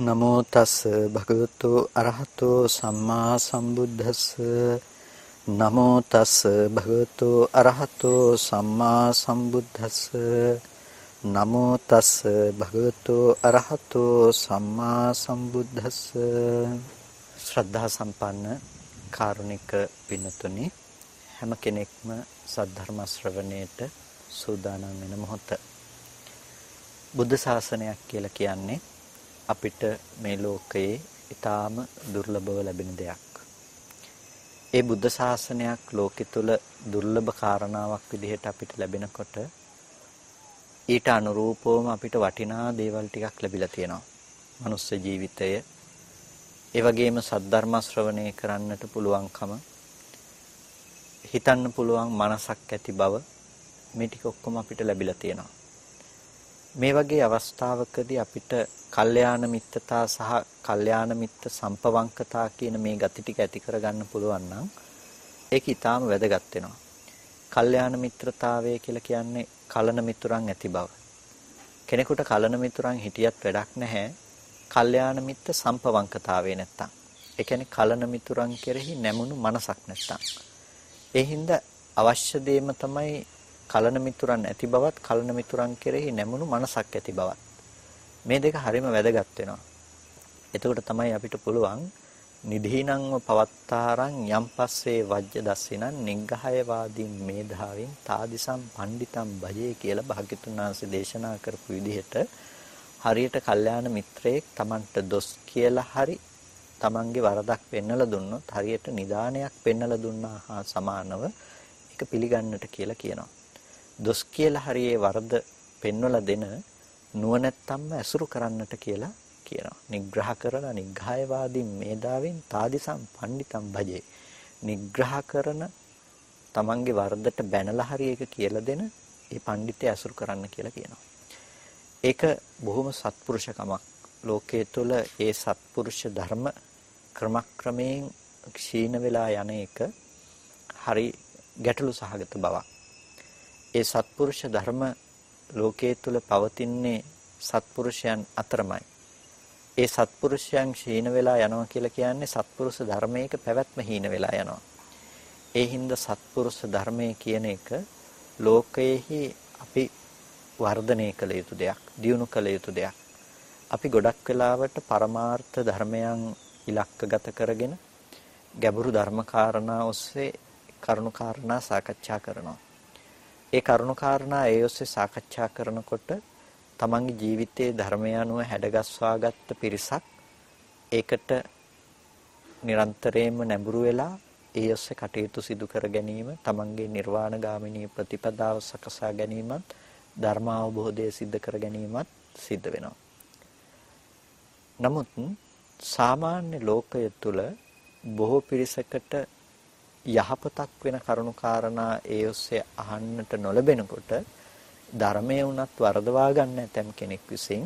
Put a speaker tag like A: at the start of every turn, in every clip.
A: නමෝ තස් භගවතු අරහතෝ සම්මා සම්බුද්දස්ස. නමෝ තස් භගවතු අරහතෝ සම්මා සම්බුද්දස්ස. නමෝ තස් භගවතු අරහතෝ සම්මා සම්බුද්දස්ස. ශ්‍රද්ධා සම්පන්න කාරුණික පින්තුනි හැම කෙනෙක්ම සද්ධර්ම ශ්‍රවණයට සූදානම් වෙන මොහොත. බුද්ධ ශාසනයක් කියලා කියන්නේ අපිට මේ ලෝකයේ ඊටාම දුර්ලභව ලැබෙන දෙයක්. ඒ බුද්ධ ශාසනයක් ලෝකෙ තුල දුර්ලභ කාරණාවක් විදිහට අපිට ලැබෙනකොට ඊට අනුරූපවම අපිට වටිනා දේවල් ටිකක් ලැබිලා තියෙනවා. මනුස්ස ජීවිතය ඒ වගේම සද්ධර්ම ශ්‍රවණය කරන්නට පුළුවන්කම හිතන්න පුළුවන් මනසක් ඇති බව මේ ටික ඔක්කොම අපිට ලැබිලා තියෙනවා. මේ වගේ අවස්ථාවකදී අපිට කල්යාණ මිත්‍රතා සහ කල්යාණ මිත්‍ර සම්පවංකතා කියන මේ ගති ටික ඇති කරගන්න පුළුවන් නම් ඒක ඊටාම වැදගත් වෙනවා. කල්යාණ මිත්‍රතාවය කියලා කියන්නේ කලන මිතුරන් ඇති බව. කෙනෙකුට කලන මිතුරන් හිටියත් වැඩක් නැහැ. කල්යාණ මිත්‍ර සම්පවංකතාවේ නැත්තම්. ඒ කියන්නේ කලන මිතුරන් කෙරෙහි නැමුණු මනසක් නැත්තම්. ඒ හින්දා අවශ්‍ය දෙයම තමයි කලන මිතුරන් ඇති බවත් කලන මිතුරන් කෙරෙහි නැමුණු මනසක් ඇති බවත් මේ දෙක හරිම වැදගත් වෙනවා. එතකොට තමයි අපිට පුළුවන් නිධීනංව පවත්තාරං යම් පස්සේ වජ්‍ය දස්සිනං නිග්ගහය වාදීන් මේධාවින් තාදිසම් පණ්ඩිතම් භජේ කියලා භාග්‍යතුන් වහන්සේ දේශනා කරපු විදිහට හරියට කල්යාණ මිත්‍රයෙක් Tamanට දොස් කියලා හරි Tamanගේ වරදක් පෙන්නලා දුන්නොත් හරියට නිදානයක් පෙන්නලා දුන්නා හා සමානව ඒක පිළිගන්නට කියලා කියනවා. දොස් කියලා හරියේ වරද පෙන්වලා දෙන නුවණැත්තම්ම ඇසුරු කරන්නට කියලා කියනවා. නිග්‍රහ කරන නිග්ඝායවාදී මේදාවෙන් තාදිසම් පණ්ඩිතම් භජේ. නිග්‍රහ කරන තමන්ගේ වරදට බැනලා හරි ඒක කියලා දෙන ඒ පඬිතය ඇසුරු කරන්න කියලා කියනවා. ඒක බොහොම සත්පුරුෂකමක්. ලෝකයේ තුල ඒ සත්පුරුෂ ධර්ම ක්‍රමක්‍රමයෙන් ක්ෂීණ වෙලා යන එක හරි ගැටලු සහගත බවක්. ඒ සත්පුරුෂ ධර්ම ලෝකයේ තුල පවතින්නේ සත්පුරුෂයන් අතරමයි. ඒ සත්පුරුෂයන් ക്ഷീණ වෙලා යනවා කියලා කියන්නේ සත්පුරුෂ ධර්මයක පැවැත්ම හීන වෙලා යනවා. ඒ හින්දා සත්පුරුෂ ධර්මයේ කියන එක ලෝකයේහි අපි වර්ධනය කළ යුතු දෙයක්, දියුණු කළ යුතු දෙයක්. අපි ගොඩක් වෙලාවට පරමාර්ථ ධර්මයන් ඉලක්කගත කරගෙන ගැඹුරු ධර්මකාරණා ඔස්සේ කරුණු කාරණා සාකච්ඡා කරනවා. ඒ කරුණු කාරණා ඒ ඔස්සේ සාකච්ඡා කරනකොට තමන්ගේ ජීවිතයේ ධර්මය අනුව හැඩගස්වාගත්ත පිරිසක් ඒකට නිරන්තරයෙන්ම නැඹුරු වෙලා ඒ ඔස්සේ කටයුතු සිදු කර ගැනීම තමන්ගේ නිර්වාණ ගාමිනී ප්‍රතිපදාව සකසා ගැනීමත් ධර්ම අවබෝධය සිද්ධ කර ගැනීමත් සිද්ධ වෙනවා. නමුත් සාමාන්‍ය ලෝකය තුල බොහෝ පිරිසකට යහපතක් වෙන කරුණු කාරණා ඒ ඔස්සේ අහන්නට නොලැබෙනකොට ධර්මයේ උනත් වරදවා ගන්න ඇතම් කෙනෙක් විසින්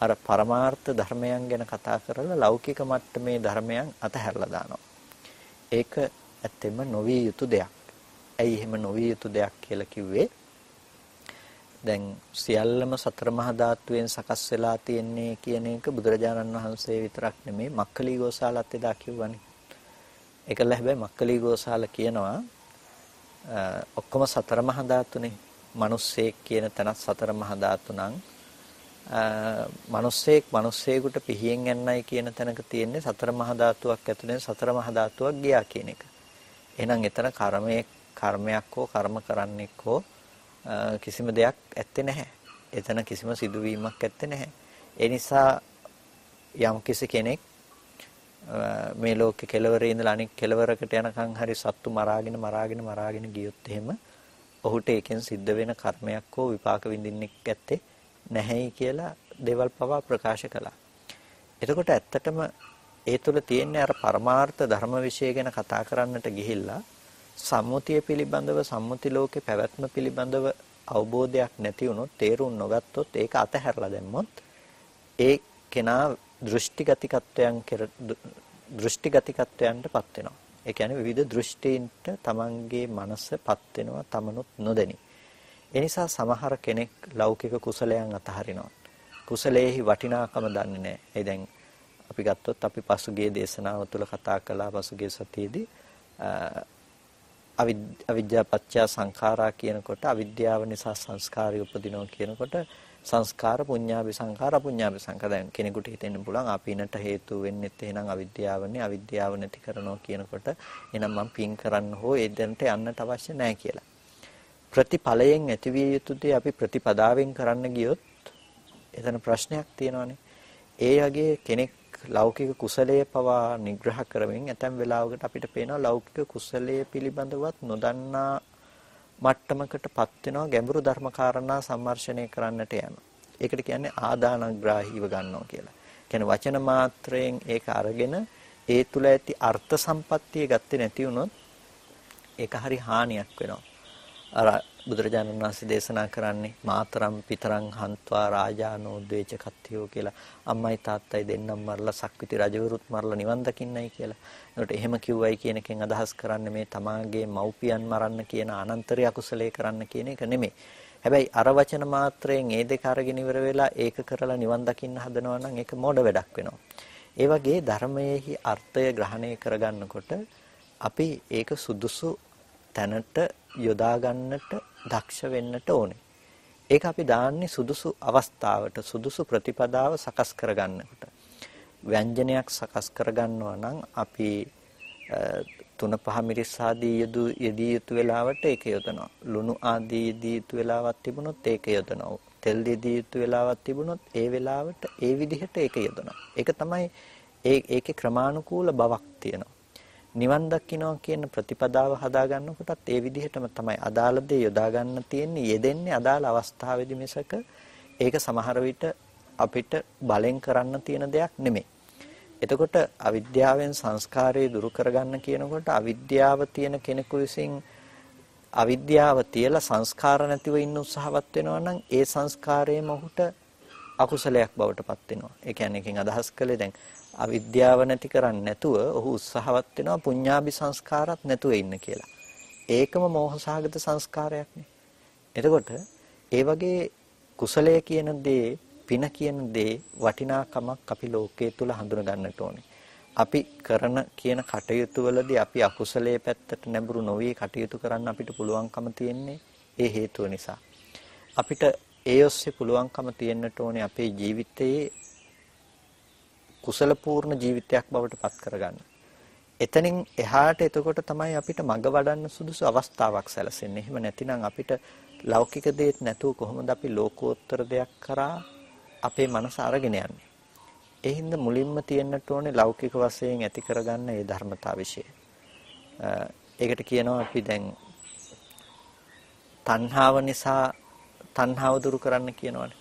A: අර පරමාර්ථ ධර්මයන් ගැන කතා කරලා ලෞකික මට්ටමේ ධර්මයන් අතහැරලා දානවා. ඒක ඇත්තෙම නොවිය යුතු දෙයක්. ඇයි එහෙම නොවිය යුතු දෙයක් කියලා කිව්වේ? දැන් සියල්ලම සතර මහා ධාතුවෙන් සකස් වෙලා තියෙන්නේ කියන එක බුදුරජාණන් වහන්සේ විතරක් නෙමෙයි මක්කලි ගෝසාලත් එදා කිව්වනේ. ඒකල හැබැයි මක්කලි ගෝසාල කියනවා ඔක්කොම සතර මහා ධාතුනේ. මිනිස්සෙක් කියන තැනත් සතර මහා ධාතු නම් මිනිස්සෙක් මිනිස්සෙකුට පිහියෙන් යන්නයි කියන තැනක තියෙන්නේ සතර මහා ධාතුවක් ඇතුලෙන් සතර මහා ධාතුවක් ගියා කියන එක. එහෙනම් එතන කර්මයේ කර්මයක් හෝ කර්ම කරන්නෙක් හෝ කිසිම දෙයක් ඇත්තේ නැහැ. එතන කිසිම සිදුවීමක් ඇත්තේ නැහැ. ඒ නිසා යම් කිසි කෙනෙක් මේ ලෝකේ කෙලවරේ ඉඳලා අනික් කෙලවරකට යනකම් හරි සත්තු මරාගෙන මරාගෙන මරාගෙන ගියොත් එහෙම ඔහුට ඒකෙන් සිද්ධ වෙන කර්මයක් හෝ විපාක විඳින්නෙක් ඇත්තේ නැහැයි කියලා දේවල් පවා ප්‍රකාශ කළා. එතකොට ඇත්තටම ඒ තුළ තියෙන අර පරමාර්ථ ධර්ම විශ්ය ගැන කතා කරන්නට ගිහිල්ලා සම්මුතිය පිළිබඳව සම්මුති ලෝකේ පැවැත්ම පිළිබඳව අවබෝධයක් නැති වුණොත් තේරුම් නොගත්තොත් ඒක අතහැරලා දැම්මොත් ඒ කෙනා දෘෂ්ටිගතිකත්වයන් දෘෂ්ටිගතිකත්වයන්ටපත් වෙනවා. ඒ කියන්නේ විවිධ දෘෂ්ටීන්ට තමන්ගේ මනසපත් වෙනවා තමනුත් නොදැනි. ඒ නිසා සමහර කෙනෙක් ලෞකික කුසලයන් අතහරිනවා. කුසලයේහි වටිනාකම දන්නේ නැහැ. ඒ දැන් අපි ගත්තොත් අපි පසුගිය දේශනාව තුළ කතා කළා පසුගිය සතියේදී අවිද්‍යා පත්‍ය සංඛාරා කියනකොට අවිද්‍යාව නිසා සංස්කාරය උපදිනවා කියනකොට සංස්කාර පුඤ්ඤාභි සංඛාර අපුඤ්ඤාභි සංඛාර දැන් කෙනෙකුට හිතෙන්න පුළුවන් අපිනට හේතු වෙන්නෙත් එහෙනම් අවිද්‍යාවනේ අවිද්‍යාව නැති කරනවා කියනකොට එහෙනම් මම පින් කරන්න හෝ ඒ දැනට යන්නට අවශ්‍ය නැහැ කියලා. ප්‍රතිඵලයෙන් ඇතිවිය යුතු දේ අපි ප්‍රතිපදාවෙන් කරන්න ගියොත් එතන ප්‍රශ්නයක් තියෙනවානේ. ඒ වගේ කෙනෙක් ලෞකික කුසලයේ පවා නිග්‍රහ කරමින් ඇතැම් වෙලාවකට අපිට පේනවා ලෞකික කුසලයේ පිළිබඳවත් නොදන්නා මට්ටමකටපත් වෙනවා ගැඹුරු ධර්ම කාරණා සම්මර්ෂණය කරන්නට යනවා. ඒකට කියන්නේ ආදානග්‍රාහීව ගන්නවා කියලා. කියන්නේ වචන මාත්‍රයෙන් ඒක අරගෙන ඒ තුල ඇති අර්ථ සම්පත්තිය ගත්තේ නැති වුණොත් ඒක හරි හානියක් වෙනවා. අර බුදුරජාණන් වහන්සේ දේශනා කරන්නේ මාතරම් පිතරං හන්ත්වා රාජානෝ ද්වේච කත්තියෝ කියලා අම්මයි තාත්තයි දෙන්නම් මරලා සක්විති රජවරුත් මරලා නිවන් දකින්නයි කියලා. ඒකට එහෙම කිව්වයි කියන එකෙන් අදහස් කරන්නේ මේ තමාගේ මව්පියන් මරන්න කියන අනන්තරය අකුසලයේ කරන්න කියන එක නෙමෙයි. හැබැයි අර වචන මාත්‍රයෙන් ඒ දෙක අරගෙන ඉවර වෙලා ඒක කරලා නිවන් දකින්න හදනවා නම් ඒක මොඩ වැඩක් වෙනවා. ඒ වගේ ධර්මයේහි අර්ථය ග්‍රහණය කරගන්නකොට අපි ඒක සුදුසු තැනට යොදා ගන්නට දක්ෂ වෙන්නට ඕනේ. ඒක අපි දාන්නේ සුදුසු අවස්ථාවට සුදුසු ප්‍රතිපදාව සකස් කරගන්නකොට. ව්‍යංජනයක් සකස් කරගන්නවා නම් අපි තුන පහ මිරිස් ආදී යදු යෙදී යුතු වෙලාවට ඒක යොදනවා. ලුණු ආදී යෙදී යුතු වෙලාවක් තිබුණොත් ඒක යොදනවා. තෙල් යෙදී යුතු වෙලාවක් තිබුණොත් ඒ වෙලාවට ඒ විදිහට ඒක යොදනවා. ඒක තමයි ඒ ඒකේ ක්‍රමානුකූල බවක් තියෙනවා. නිවන් දකින්නවා කියන ප්‍රතිපදාව හදා ගන්නකොටත් ඒ විදිහටම තමයි අදාළ දේ යොදා ගන්න තියෙන්නේ යෙදෙන්නේ අදාළ අවස්ථාවේදී මිසක ඒක සමහර විට අපිට බලෙන් කරන්න තියෙන දෙයක් නෙමෙයි. එතකොට අවිද්‍යාවෙන් සංස්කාරය දුරු කරගන්න කියනකොට අවිද්‍යාව තියෙන කෙනෙකු විසින් අවිද්‍යාව තියලා සංස්කාර නැතිව ඉන්න උත්සාහවත් වෙනවා නම් ඒ සංස්කාරයම ඔහුට අකුසලයක් බවට පත් වෙනවා. ඒ කියන්නේ එකෙන් අදහස් කළේ දැන් අවිද්‍යාව නැති කරන්නේ නැතුව ඔහු උත්සාහවත් වෙනවා පුඤ්ඤාභි සංස්කාරات නැතුව ඉන්න කියලා. ඒකම මෝහසහගත සංස්කාරයක්නේ. එතකොට ඒ වගේ කුසලය කියන දේ පින කියන දේ වටිනාකමක් අපි ලෝකයේ තුල හඳුන ගන්නට ඕනේ. අපි කරන කියන කටයුතු වලදී අපි අකුසලයේ පැත්තට නැඹුරු නොවි කටයුතු කරන්න අපිට පුළුවන්කම තියෙන්නේ ඒ හේතුව නිසා. අපිට ඒ ඔස්සේ පුළුවන්කම තියෙන්නට ඕනේ අපේ ජීවිතයේ කුසල පූර්ණ ජීවිතයක් බවට පත් කරගන්න. එතනින් එහාට එතකොට තමයි අපිට මඟ වඩන්න සුදුසු අවස්ථාවක් සැලසෙන්නේ. එහෙම නැතිනම් අපිට ලෞකික දේත් නැතුව කොහොමද අපි ලෝකෝත්තර දෙයක් කරා අපේ මනස අරගෙන යන්නේ. ඒ හින්දා මුලින්ම තියෙන්නට ඕනේ ලෞකික වශයෙන් ඇති කරගන්න ඒ ධර්මතා વિશે. ඒකට කියනවා අපි දැන් තණ්හාව නිසා තණ්හාව දුරු කරන්න කියනවානේ.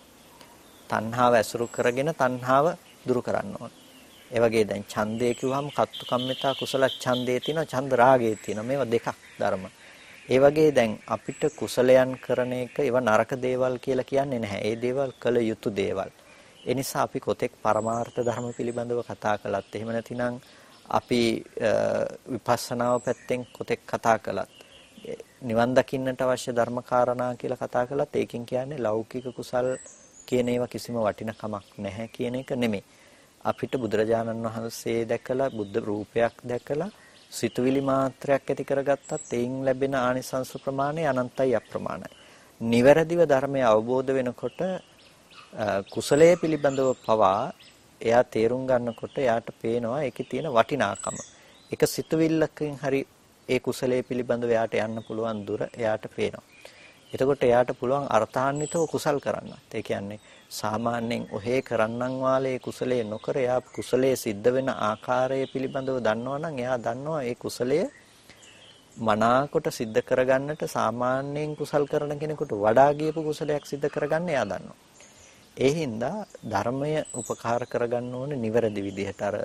A: තණ්හාව ඇසුරු කරගෙන තණ්හාව දුරු කරන්න ඕන. ඒ වගේ දැන් ඡන්දය කිව්වහම කත්තු කම්මිතා කුසල ඡන්දේ තියෙනවා ඡන්ද රාගයේ තියෙනවා මේවා දෙකක් ධර්ම. ඒ වගේ දැන් අපිට කුසලයන් කරන එක ඒව නරක දේවල් කියලා කියන්නේ නැහැ. ඒ දේවල් කළ යුතු දේවල්. ඒ නිසා අපි කොතෙක් පරමාර්ථ ධර්ම පිළිබඳව කතා කළත් එහෙම නැතිනම් අපි විපස්සනාව පැත්තෙන් කොතෙක් කතා කළත් නිවන් දකින්නට අවශ්‍ය ධර්ම කාරණා කියලා කතා කළත් ඒකෙන් කියන්නේ ලෞකික කුසල් කියන ඒවා කිසිම වටිනකමක් නැහැ කියන එක නෙමෙයි. අපිට බුදුරජාණන් වහන්සේ දැකලා බුද්ධ රූපයක් දැකලා සිතුවිලි මාත්‍රයක් ඇති කරගත්තත් එයින් ලැබෙන ආනිසංස ප්‍රමාණය අනන්තයි අප්‍රමාණයි. නිවැරදිව ධර්මය අවබෝධ වෙනකොට කුසලයේ පිළිබඳව පවා එයා තේරුම් ගන්නකොට එයාට පේනවා ඒකේ තියෙන වටිනාකම. එක සිතුවිල්ලකින් හරි ඒ කුසලයේ පිළිබඳව එයාට යන්න පුළුවන් දුර එයාට පේනවා. එතකොට එයාට පුළුවන් අර්ථාන්විතව කුසල් කරන්නත්. ඒ කියන්නේ සාමාන්‍යයෙන් ඔහේ කරන්නන් වාලේ කුසලයේ නොකර එයා කුසලයේ සිද්ධ වෙන ආකාරය පිළිබඳව දන්නවනම් එයා දන්නවා ඒ කුසලය මනාකොට සිද්ධ කරගන්නට සාමාන්‍යයෙන් කුසල් කරන කෙනෙකුට වඩා ගියපු කුසලයක් සිද්ධ කරගන්න එයා දන්නවා. ඒ හින්දා ධර්මය උපකාර කරගන්න ඕනේ නිවැරදි විදිහට අර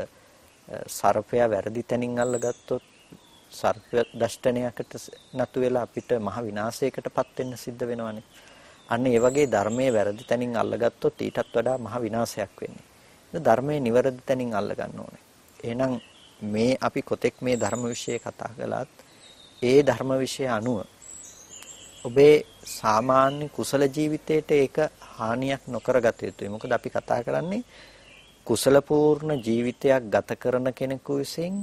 A: සර්පයා වැරදි තැනින් අල්ලගත්තොත් සර්ප දෂ්ටනයකට නතු වෙලා අපිට මහ විනාශයකටපත් වෙන්න සිද්ධ වෙනවනේ. අන්න ඒ වගේ ධර්මයේ වැරදි තැනින් අල්ලගත්තොත් ඊටත් වඩා මහ විනාශයක් වෙන්නේ. ධර්මයේ නිවැරදි තැනින් අල්ලගන්න ඕනේ. එහෙනම් මේ අපි කොතෙක් මේ ධර්ම વિશે කතා කළත් ඒ ධර්ම વિશે අනුව ඔබේ සාමාන්‍ය කුසල ජීවිතයට ඒක හානියක් නොකරගත යුතුයි. මොකද අපි කතා කරන්නේ කුසලපූර්ණ ජීවිතයක් ගත කරන කෙනෙකු විසින්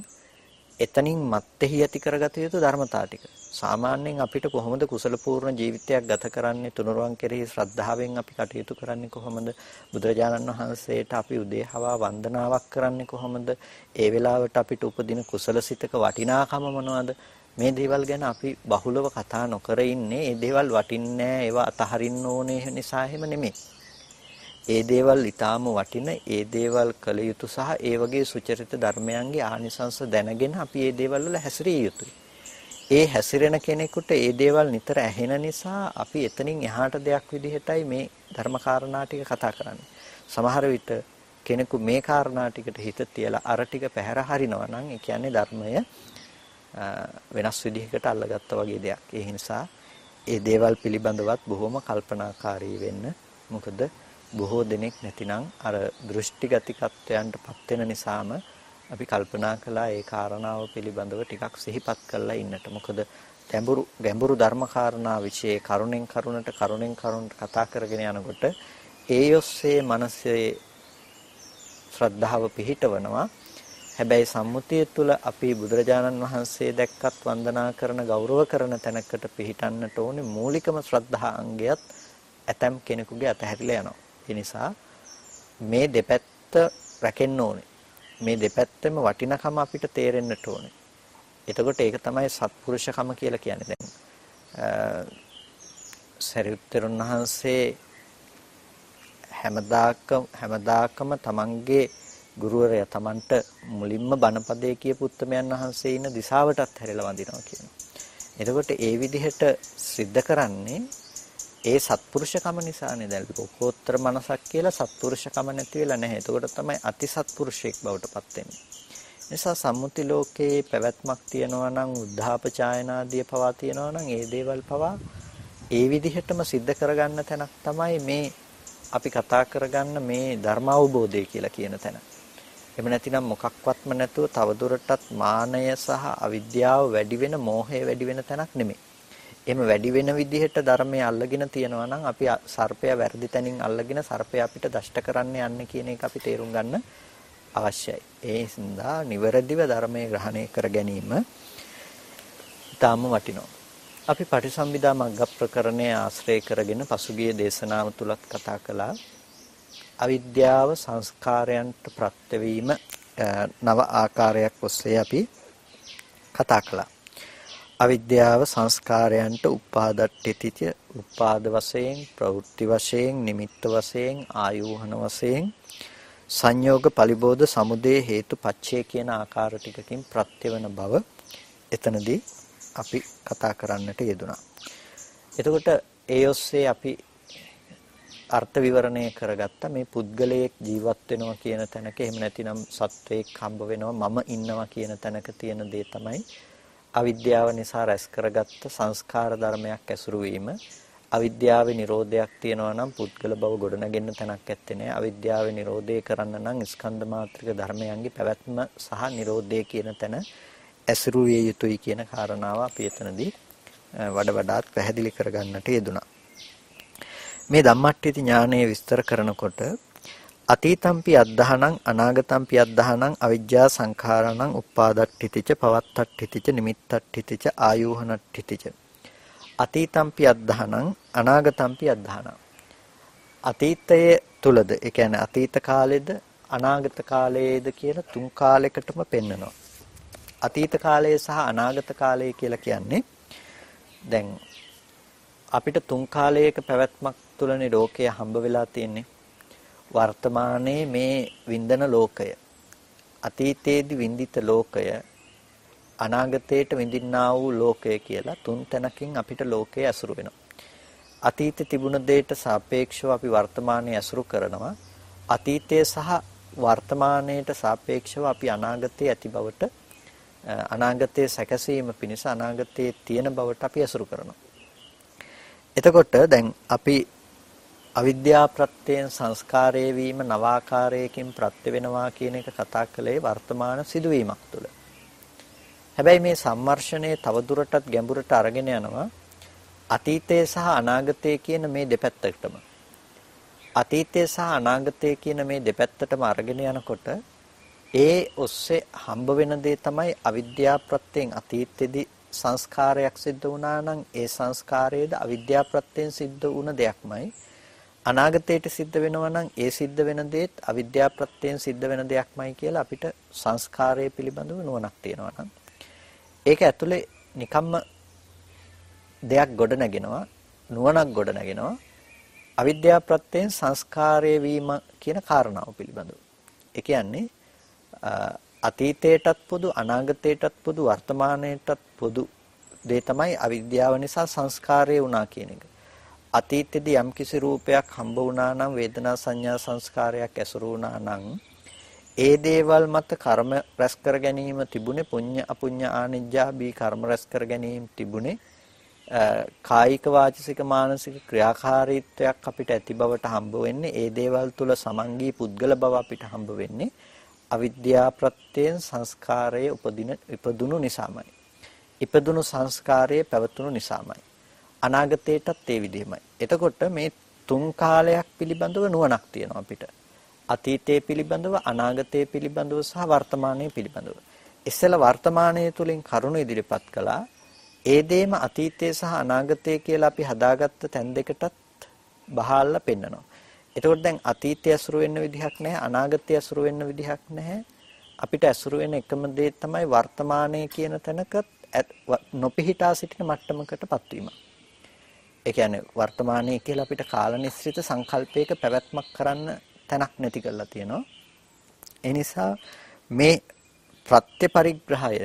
A: එතනින් මත්ෙහි ඇති කරගත යුතු ධර්මතා ටික. සාමාන්‍යයෙන් අපිට කොහොමද කුසලපූර්ණ ජීවිතයක් ගත කරන්නේ තුනුරුවන් කෙරෙහි ශ්‍රද්ධාවෙන් අපි කටයුතු කරන්නේ කොහොමද බුදුරජාණන් වහන්සේට අපි උදේ හවා වන්දනාවක් කරන්නේ කොහොමද ඒ වෙලාවට අපිට උපදින කුසලසිතක වටිනාකම මොනවද මේ දේවල් ගැන අපි බහුලව කතා නොකර ඉන්නේ ඒ දේවල් වටින්නේ ඒවා අතහරින්න ඕනේ නිසා එහෙම නෙමෙයි. ඒ දේවල් ඊටාම වටින ඒ දේවල් කළ යුතු සහ ඒ වගේ සුචරිත ධර්මයන්ගේ ආනිසංස දැනගෙන අපි ඒ දේවල් වල හැසිරිය යුතුයි. ඒ හැසිරෙන කෙනෙකුට ඒ දේවල් නිතර ඇහෙන නිසා අපි එතනින් එහාට දෙයක් විදිහටයි මේ ධර්ම කාරණා ටික කතා කරන්නේ. සමහර විට කෙනෙකු මේ කාරණා ටිකට හිත තියලා අර ටික පැහැර හරිනවා නම් ඒ කියන්නේ ධර්මය වෙනස් විදිහකට අල්ලගත්තා වගේ දෙයක්. ඒ නිසා ඒ දේවල් පිළිබඳවත් බොහොම කල්පනාකාරී වෙන්න. මොකද බොහෝ දෙනෙක් නැතිනම් අර දෘෂ්ටිගතිකත්වයන්ටපත් වෙන නිසාම අපි කල්පනා කළා ඒ කාරණාව පිළිබඳව ටිකක් සිහිපත් කරලා ඉන්නට. මොකද ගැඹුරු ගැඹුරු ධර්ම කාරණා વિશે කරුණෙන් කරුණට කරුණෙන් කරුණට කතා කරගෙන යනකොට ඒ ඔස්සේ මනසේ ශ්‍රද්ධාව පිහිටවනවා. හැබැයි සම්මුතිය තුළ අපි බුදුරජාණන් වහන්සේ දැක්කත් වන්දනා කරන ගෞරව කරන තැනකට පිහිටන්නට ඕනේ මූලිකම ශ්‍රද්ධා අංගයත් ඇතම් කෙනෙකුගේ අතහැරිලා යනවා. ඒ නිසා මේ දෙපැත්ත රැකෙන්න ඕනේ. මේ දෙපැත්තෙම වටිනකම අපිට තේරෙන්නට ඕනේ. එතකොට ඒක තමයි සත්පුරුෂකම කියලා කියන්නේ දැන්. සරියුත්තරුන් වහන්සේ හැමදාක හැමදාකම තමන්ගේ ගුරුවරයා තමන්ට මුලින්ම බණපදේ කියපු උත්තමයන් වහන්සේ ඉන්න දිශාවටත් හැරිලා වඳිනවා කියනවා. එතකොට ඒ විදිහට සිද්ධ කරන්නේ ඒ සත්පුරුෂකම නිසානේ දැන් ලෝකෝත්තර මනසක් කියලා සත්පුරුෂකම නැති වෙලා නැහැ. එතකොට තමයි අති සත්පුරුෂයෙක් බවට පත් වෙන්නේ. නිසා සම්මුති ලෝකයේ පැවැත්මක් තියනවා නම් උද්ධාපචායනාදිය පවා තියනවා නම් ඒ දේවල් පවා ඒ විදිහටම सिद्ध කරගන්න තැනක් තමයි මේ අපි කතා කරගන්න මේ ධර්ම අවබෝධය කියලා කියන තැන. එහෙම නැතිනම් මොකක්වත්ම නැතුව තවදුරටත් මානය සහ අවිද්‍යාව වැඩි වෙන මෝහය වැඩි වෙන තැනක් නෙමෙයි. එහෙම වැඩි වෙන විදිහට ධර්මයේ අල්ලගෙන තියනවා නම් අපි සර්පය වැරදි තැනින් අල්ලගෙන සර්පය අපිට දෂ්ට කරන්න යන්නේ කියන එක අපි තේරුම් ගන්න අවශ්‍යයි. ඒ හින්දා නිවැරදිව ධර්මයේ ග්‍රහණය කර ගැනීම තාම වටිනවා. අපි පටිසම්භිදා මග්ග ප්‍රකරණය ආශ්‍රය කරගෙන පසුගිය දේශනාව තුලත් කතා කළා. අවිද්‍යාව සංස්කාරයන්ට ප්‍රත්‍යවීම නව ආකාරයක් ඔස්සේ අපි කතා කළා. අවිද්‍යාව සංස්කාරයන්ට උපාදට්ඨිතිච උපාද වශයෙන් ප්‍රවෘත්ති වශයෙන් නිමිත්ත වශයෙන් ආයෝහන වශයෙන් සංයෝග පලිබෝධ සමුදේ හේතු පච්චේ කියන ආකාර ටිකකින් ප්‍රත්‍ය වෙන බව එතනදී අපි කතා කරන්නට යෙදුනා. එතකොට ඒ ඔස්සේ අපි අර්ථ විවරණය කරගත්ත මේ පුද්ගලයෙක් ජීවත් වෙනවා කියන තැනක එහෙම නැතිනම් සත්වයක් හම්බ වෙනවා මම ඉන්නවා කියන තැනක තියෙන දේ තමයි අවිද්‍යාව නිසා රැස් කරගත්ත සංස්කාර ධර්මයක් ඇසුරු වීම අවිද්‍යාවේ නිරෝධයක් තියෙනවා නම් පුද්ගල බව ගොඩනගෙන්න තැනක් ඇත්තේ නැහැ අවිද්‍යාවේ නිරෝධය කරන්න නම් ස්කන්ධ මාත්‍රික ධර්මයන්ගේ පැවැත්ම සහ නිරෝධය කියන තැන ඇසුරු විය යුතුයි කියන කාරණාව අපි එතනදී වඩ වඩාත් පැහැදිලි කරගන්නට යෙදුණා. මේ ධම්මට්ඨිති ඥානය විස්තර කරනකොට අතීතම්පි අද්ධහනං අනාගතම්පි අද්ධහනං අවිජ්ජා සංඛාරණං උපාදට්ඨිතිච පවත්තට්ඨිතිච නිමිත්තට්ඨිතිච ආයෝහනට්ඨිතිච. අතීතම්පි අද්ධහනං අනාගතම්පි අද්ධහනං. අතීතයේ තුලද ඒ කියන්නේ අතීත කාලෙද අනාගත කාලයේද කියලා තුන් කාලයකටම පෙන්නනවා. අතීත කාලය සහ අනාගත කාලය කියලා කියන්නේ දැන් අපිට තුන් කාලයක පැවැත්මක් තුලනේ ලෝකය හම්බ වෙලා තියෙන්නේ. වර්තමානයේ මේ වින්දන ලෝකය අතීතයේදී විඳිත ලෝකය අනාගතයට විඳින්නා වූ ලෝකය කියලා තුන් තැනකින් අපිට ලෝකය ඇසුරු වෙනවා. අතීතේ තිබුණ දෙයට සාපේක්ෂව අපි වර්තමානයේ ඇසුරු කරනවා. අතීතයේ සහ වර්තමානයට සාපේක්ෂව අපි අනාගතයේ ඇති බවට අනාගතයේ සැකසීම පිණිස අනාගතයේ තියෙන බවට අපි ඇසුරු කරනවා. එතකොට දැන් අපි අවිද්‍යා ප්‍රත්‍යයෙන් සංස්කාරයේ වීම නවාකාරයකින් ප්‍රත්‍ය වෙනවා කියන එක කතා කළේ වර්තමාන සිදුවීමක් තුළ. හැබැයි මේ සම්මර්ෂණය තවදුරටත් ගැඹුරට අරගෙන යනවා අතීතය සහ අනාගතය කියන මේ දෙපැත්තකටම. අතීතය සහ අනාගතය කියන මේ දෙපැත්තටම අරගෙන යනකොට ඒ ඔස්සේ හම්බ වෙන දේ තමයි අවිද්‍යා ප්‍රත්‍යයෙන් අතීතෙදී සංස්කාරයක් සිද්ධ වුණා නම් ඒ සංස්කාරයේද අවිද්‍යා ප්‍රත්‍යයෙන් සිද්ධ වුණ දෙයක්මයි අනාගතයට සිද්ධ වෙනවා නම් ඒ සිද්ධ වෙන දේත් අවිද්‍යා ප්‍රත්‍යයෙන් සිද්ධ වෙන දෙයක්මයි කියලා අපිට සංස්කාරය පිළිබඳව නුවණක් තියෙනවා නම් ඒක ඇතුලේ නිකම්ම දෙයක් ගොඩ නැගෙනවා නුවණක් ගොඩ නැගෙනවා අවිද්‍යා ප්‍රත්‍යයෙන් සංස්කාරය වීම කියන කාරණාව පිළිබඳව. ඒ කියන්නේ අතීතයටත් පොදු අනාගතයටත් පොදු වර්තමානයටත් පොදු දේ තමයි අවිද්‍යාව නිසා සංස්කාරය වුණා කියන එක. අතීතයේදී යම්කිසි රූපයක් හම්බ වුණා නම් වේදනා සංඥා සංස්කාරයක් ඇසුරු වුණා නම් ඒ දේවල් මත කර්ම රැස් කර ගැනීම තිබුණේ පුඤ්ඤ අපුඤ්ඤ ආනිජ්ජාබී කර්ම රැස් කර ගැනීම තිබුණේ කායික වාචසික මානසික ක්‍රියාකාරීත්වයක් අපිට ඇති බවට හම්බ වෙන්නේ ඒ දේවල් තුල සමංගී පුද්ගල බව අපිට හම්බ වෙන්නේ අවිද්‍යා ප්‍රත්‍යයෙන් සංස්කාරයේ උපදින ඉපදුණු නිසාමයි. ඉපදුණු සංස්කාරයේ පැවතුණු නිසාමයි. අනාගතේටත් ඒ විදිහමයි. එතකොට මේ තුන් කාලයක් පිළිබඳව නුවණක් තියෙනවා අපිට. අතීතයේ පිළිබඳව, අනාගතයේ පිළිබඳව සහ වර්තමානයේ පිළිබඳව. ඉස්සෙල්ලා වර්තමානයේ තුලින් කරුණ ඉදිරිපත් කළා. ඒ දෙයම අතීතයේ සහ අනාගතයේ කියලා අපි හදාගත්ත තැන් දෙකටත් බහාල්ලා පෙන්නනවා. එතකොට දැන් අතීතය ඇසුරු වෙන්න විදිහක් නැහැ අනාගතය ඇසුරු වෙන්න විදිහක් නැහැ අපිට ඇසුරු වෙන එකම දේ තමයි වර්තමානයේ කියන තැනක නොපිහිටා සිටින මට්ටමකටපත් වීම. ඒ කියන්නේ වර්තමානයේ කියලා අපිට කාලනිස්සිත සංකල්පයක පැවැත්මක් කරන්න තැනක් නැති කරලා තියෙනවා. ඒ නිසා මේ ප්‍රත්‍ය පරිග්‍රහය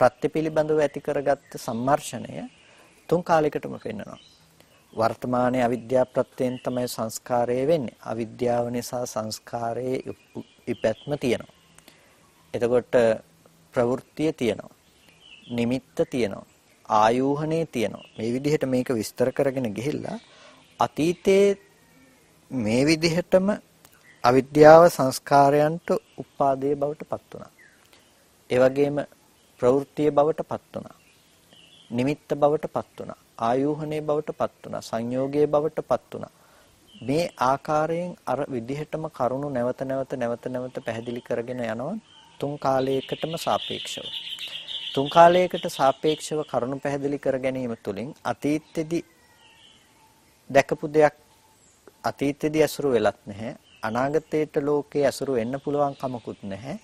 A: ප්‍රත්‍ය පිළිබඳව ඇති කරගත්ත සම්මර්ෂණය තුන් කාලයකටම පෙන්වනවා. වර්තමානයේ අවිද්‍යාව ප්‍රත්‍යයෙන් තමයි සංස්කාරය වෙන්නේ. අවිද්‍යාව නිසා සංස්කාරයේ ඉපැත්ම තියෙනවා. එතකොට ප්‍රවෘත්තිය තියෙනවා. නිමිත්ත තියෙනවා. ආයෝහණේ තියෙනවා. මේ විදිහට මේක විස්තර කරගෙන ගිහිල්ලා අතීතයේ මේ විදිහටම අවිද්‍යාව සංස්කාරයන්ට උපාදේ බවට පත් වුණා. ඒ වගේම ප්‍රවෘත්තිය බවට පත් වුණා. නිමිත්ත බවට පත් වුණා. ආයෝහණේ බවට පත් වුණා සංයෝගයේ බවට පත් වුණා මේ ආකාරයෙන් අර විදිහටම කරුණු නැවත නැවත නැවත නැවත පැහැදිලි කරගෙන යනවා තුන් කාලයකටම සාපේක්ෂව තුන් කාලයකට සාපේක්ෂව කරුණු පැහැදිලි කර ගැනීම තුළින් අතීතෙදි දැකපු දෙයක් අතීතෙදි ඇසුරු වෙලත් නැහැ අනාගතයේට ලෝකේ ඇසුරු වෙන්න පුළුවන් කමකුත් නැහැ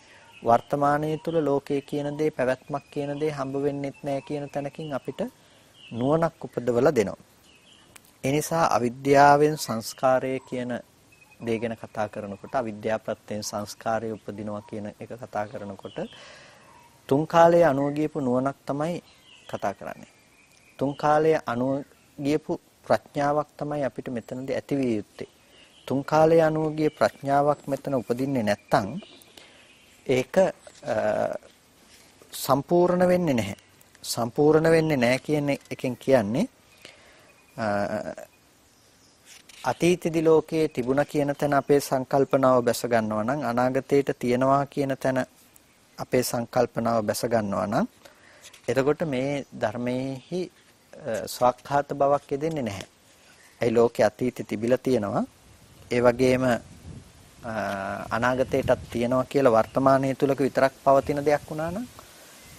A: වර්තමානයේ තුල ලෝකයේ කියන දේ පැවැත්මක් කියන දේ හම්බ වෙන්නෙත් නැහැ කියන තැනකින් අපිට නුවණක් උපදවලා දෙනවා. ඒ නිසා අවිද්‍යාවෙන් සංස්කාරය කියන දේ ගැන කතා කරනකොට අවිද්‍යා ප්‍රත්‍යයෙන් සංස්කාරය උපදිනවා කියන එක කතා කරනකොට තුන් කාලයේ අනුව ගියපු නුවණක් තමයි කතා කරන්නේ. තුන් කාලයේ අනුව ගියපු ප්‍රඥාවක් තමයි අපිට මෙතනදී ඇති විය යුත්තේ. තුන් කාලයේ අනුව ගිය ප්‍රඥාවක් මෙතන උපදින්නේ නැත්නම් ඒක සම්පූර්ණ වෙන්නේ නැහැ. සම්පූර්ණ වෙන්නේ නැහැ කියන එකෙන් කියන්නේ අතීතෙදි ලෝකයේ තිබුණා කියන තැන අපේ සංකල්පනාව බැස ගන්නවා නම් අනාගතයට තියනවා කියන තැන අපේ සංකල්පනාව බැස ගන්නවා නම් එතකොට මේ ධර්මයේහි ස්වකහාත බවක් යෙදෙන්නේ නැහැ. ඒ ලෝකයේ අතීතෙ තිබිලා තියෙනවා. ඒ වගේම අනාගතයටත් තියනවා කියලා වර්තමානයේ තුලක විතරක් පවතින දෙයක් වුණා නම්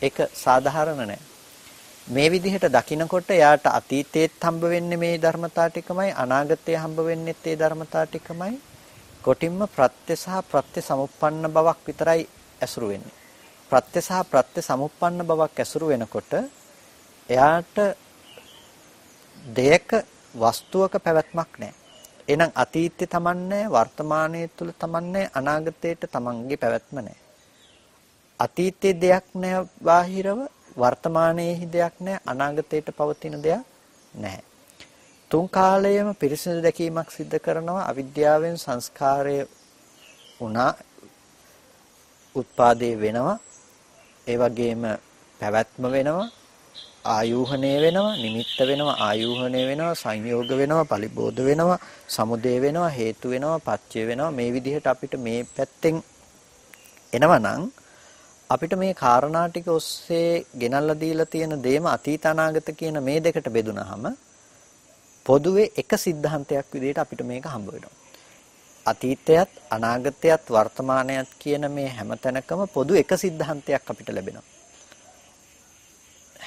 A: ඒක සාධාරණ නැහැ. මේ විදිහට දකිනකොට යාට අතීතයේත් හම්බ වෙන්නේ මේ ධර්මතා ටිකමයි අනාගතයේ හම්බ වෙන්නේත් ඒ ධර්මතා ටිකමයි කොටින්ම ප්‍රත්‍ය සහ ප්‍රත්‍ය සමුප්පන්න බවක් විතරයි ඇසුරු වෙන්නේ ප්‍රත්‍ය සහ ප්‍රත්‍ය සමුප්පන්න බවක් ඇසුරු වෙනකොට එයාට දෙයක වස්තුවක පැවැත්මක් නැහැ. එහෙනම් අතීතේ තමන්නේ වර්තමානයේ තුල තමන්නේ අනාගතයේට තමන්ගේ පැවැත්ම නැහැ. අතීතයේ දෙයක් නැහැ බාහිරව වර්තමානයේහි දෙයක් නැහැ අනාගතයට පවතින දෙයක් නැහැ. තුන් කාලයේම පිරිසිදු දැකීමක් සිද්ධ කරනවා අවිද්‍යාවෙන් සංස්කාරය වුණා උත්පාදේ වෙනවා. ඒ වගේම පැවැත්ම වෙනවා ආයෝහණය වෙනවා නිමිත්ත වෙනවා ආයෝහණය වෙනවා සංයෝග වෙනවා පරිබෝධ වෙනවා සමුදය වෙනවා හේතු වෙනවා පත්‍ය වෙනවා. මේ විදිහට අපිට මේ පැත්තෙන් එනවනම් අපිට මේ කාරණා ටික ඔස්සේ ගෙනල්ලා දීලා තියෙන දේම අතීත අනාගත කියන මේ දෙකට බෙදුනහම පොදුවේ එක સિદ્ધාන්තයක් විදිහට අපිට මේක හම්බ වෙනවා. අතීතයත් අනාගතයත් වර්තමානයත් කියන මේ හැමතැනකම පොදු එක સિદ્ધාන්තයක් අපිට ලැබෙනවා.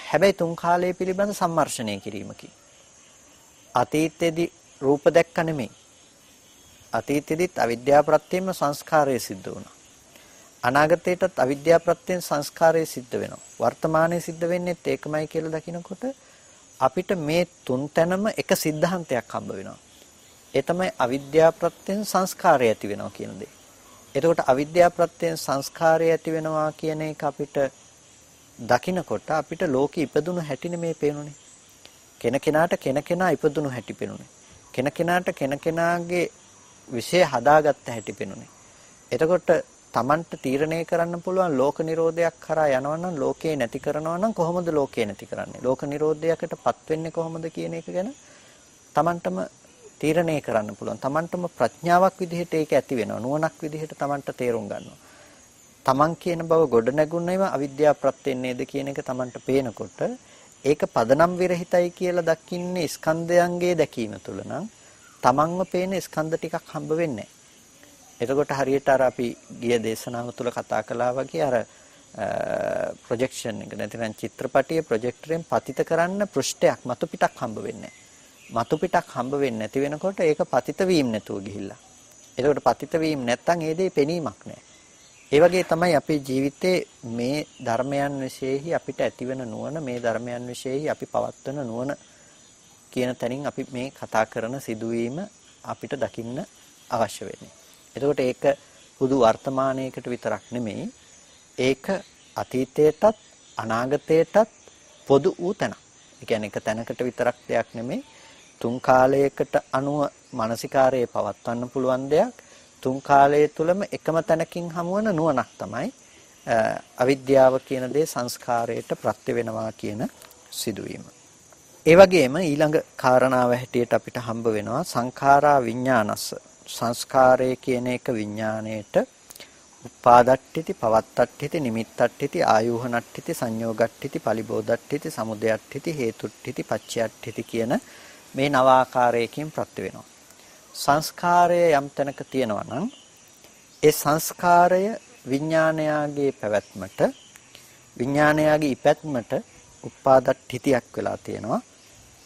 A: හැබැයි තුන් කාලය පිළිබඳ සම්මර්ෂණය කිරීමකි. අතීතයේදී රූප දැක්ක නෙමෙයි. අතීතයේදීත් අවිද්‍යාව ප්‍රත්‍යයෙන්ම සංස්කාරය සිද්ධ වුණා. අනාගතයටත් අවිද්‍යාව ප්‍රත්‍යයෙන් සංස්කාරය සිද්ධ වෙනවා. වර්තමානයේ සිද්ධ වෙන්නේත් ඒකමයි කියලා දකිනකොට අපිට මේ තුන් තැනම එක સિદ્ધාන්තයක් හම්බ වෙනවා. ඒ තමයි අවිද්‍යාව ප්‍රත්‍යයෙන් සංස්කාරය ඇති වෙනවා කියන දේ. එතකොට අවිද්‍යාව ප්‍රත්‍යයෙන් සංස්කාරය ඇති වෙනවා කියන එක අපිට දකිනකොට අපිට ලෝකෙ ඉපදුණු හැටිනේ මේ පේනුනේ. කෙනකෙනාට කෙනකෙනා ඉපදුණු හැටි පේනුනේ. කෙනකෙනාට කෙනකෙනාගේ විශේෂ හදාගත්ත හැටි පේනුනේ. එතකොට Tamanට තීරණය කරන්න පුළුවන් ලෝක නිරෝධයක් කරා යනවා නම් ලෝකේ නැති කරනවා නම් කොහොමද ලෝකේ නැති කරන්නේ? ලෝක නිරෝධයකටපත් වෙන්නේ කොහොමද කියන එක ගැන Tamanටම තීරණය කරන්න පුළුවන්. Tamanටම ප්‍රඥාවක් විදිහට ඒක ඇති වෙනවා. නුවණක් විදිහට Tamanට තේරුම් ගන්නවා. Taman කියන බව ගොඩ නැගුණේම අවිද්‍යාව ප්‍රත්‍යයෙන් නේද කියන එක Tamanට පේනකොට ඒක පදනම් විරහිතයි කියලා දකින්නේ ස්කන්ධයන්ගේ දැකීම තුළ නම් Tamanව පේන ස්කන්ධ ටිකක් හම්බ වෙන්නේ එතකොට හරියට අර අපි ගිය දේශනාව තුළ කතා කළා වගේ අර ප්‍රොජෙක්ෂන් එක නැතිනම් චිත්‍රපටියේ ප්‍රොජෙක්ටරෙන් පතිත කරන්න පෘෂ්ඨයක් මතු පිටක් හම්බ වෙන්නේ මතු පිටක් හම්බ වෙන්නේ නැති වෙනකොට ඒක පතිත වීම නැතුව ගිහිල්ලා. එතකොට පතිත වීම නැත්තම් ඒ දේ පෙනීමක් නැහැ. ඒ වගේ තමයි අපේ ජීවිතේ මේ ධර්මයන් વિશેහි අපිට ඇතිවන නුවණ මේ ධර්මයන් વિશેහි අපි පවත්වන නුවණ කියන තැනින් අපි මේ කතා කරන සිදුවීම අපිට දකින්න අවශ්‍ය වෙන්නේ. එතකොට ඒක හුදු වර්තමානයේකට විතරක් නෙමෙයි ඒක අතීතයටත් අනාගතයටත් පොදු වූ තැනක්. ඒ කියන්නේ එක තැනකට විතරක් දෙයක් නෙමෙයි තුන් කාලයකට අනුව මානසිකාරයේ පවත්වන්න පුළුවන් දෙයක් තුන් කාලය තුලම එකම තැනකින් හමුවන නුවණක් තමයි අවිද්‍යාව කියන දේ සංස්කාරයට ප්‍රත්‍ය වෙනවා කියන සිදුවීම. ඒ වගේම ඊළඟ කාරණාව හැටියට අපිට හම්බ වෙනවා සංඛාරා විඥානස්ස සංස්කාරය කියන එක විඥාණයට උපාදට්ඨಿತಿ පවත්තට්ඨಿತಿ නිමිත්තට්ඨಿತಿ ආයෝහනට්ඨಿತಿ සංයෝගට්ඨಿತಿ පලිබෝධට්ඨಿತಿ සමුදයට්ඨಿತಿ හේතුට්ඨಿತಿ පච්චයට්ඨಿತಿ කියන මේ නව ආකාරයකින් ප්‍රත්‍ය වෙනවා. සංස්කාරය යම් තැනක තියෙනවා නම් ඒ සංස්කාරය විඥානයාගේ පැවැත්මට විඥානයාගේ ඉපැත්මට උපාදත් තිතියක් වෙලා තියෙනවා.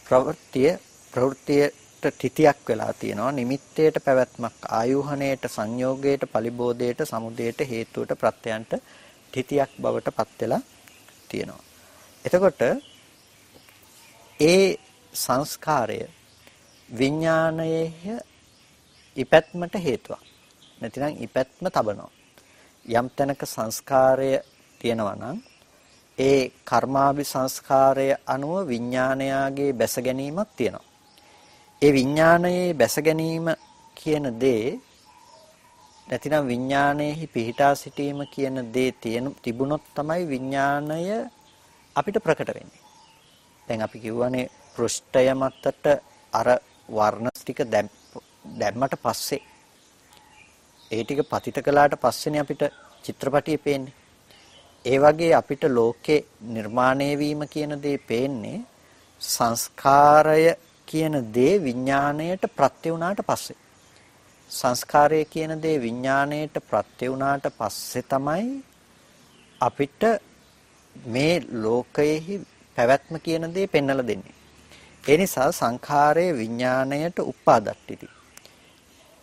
A: ප්‍රවෘත්තිය ප්‍රවෘත්තියට තිතියක් වෙලා තියෙනවා. නිමිත්තේට පැවැත්මක් ආයෝහණයට සංයෝගයට පලිබෝධයට සමුදයට හේතුවට ප්‍රත්‍යයන්ට තිතියක් බවට පත් වෙලා තියෙනවා. එතකොට ඒ සංස්කාරය විඥානයේ ඉපැත්මට හේතුවක්. නැතිනම් ඉපැත්ම තබනවා. යම් තැනක සංස්කාරය තියෙනවා නම් ඒ කර්මාභි සංස්කාරය අනුව විඥානයාගේ බැස ගැනීමක් තියෙනවා. ඒ විඥානයේ බැස ගැනීම කියන දේ නැතිනම් විඥානයේහි පිහිටා සිටීම කියන දේ තියෙන තිබුණොත් තමයි විඥානය අපිට ප්‍රකට වෙන්නේ. දැන් අපි කියවනේ පෘෂ්ඨය මතට අර වර්ණ ටික දැම්මට පස්සේ ඒ ටික පතිත කළාට පස්සේනේ අපිට චිත්‍රපටිය පේන්නේ. ඒ වගේ අපිට ලෝකේ නිර්මාණය වීම කියන දේ පේන්නේ සංස්කාරය කියන දේ විඥාණයට ප්‍රත්‍ය වුණාට පස්සේ. සංස්කාරය කියන දේ විඥාණයට ප්‍රත්‍ය වුණාට පස්සේ තමයි අපිට මේ ලෝකයේහි පැවැත්ම කියන දේ පෙන්වලා දෙන්නේ. ඒ නිසා සංඛාරයේ විඥාණයට උපාදට්ටිති.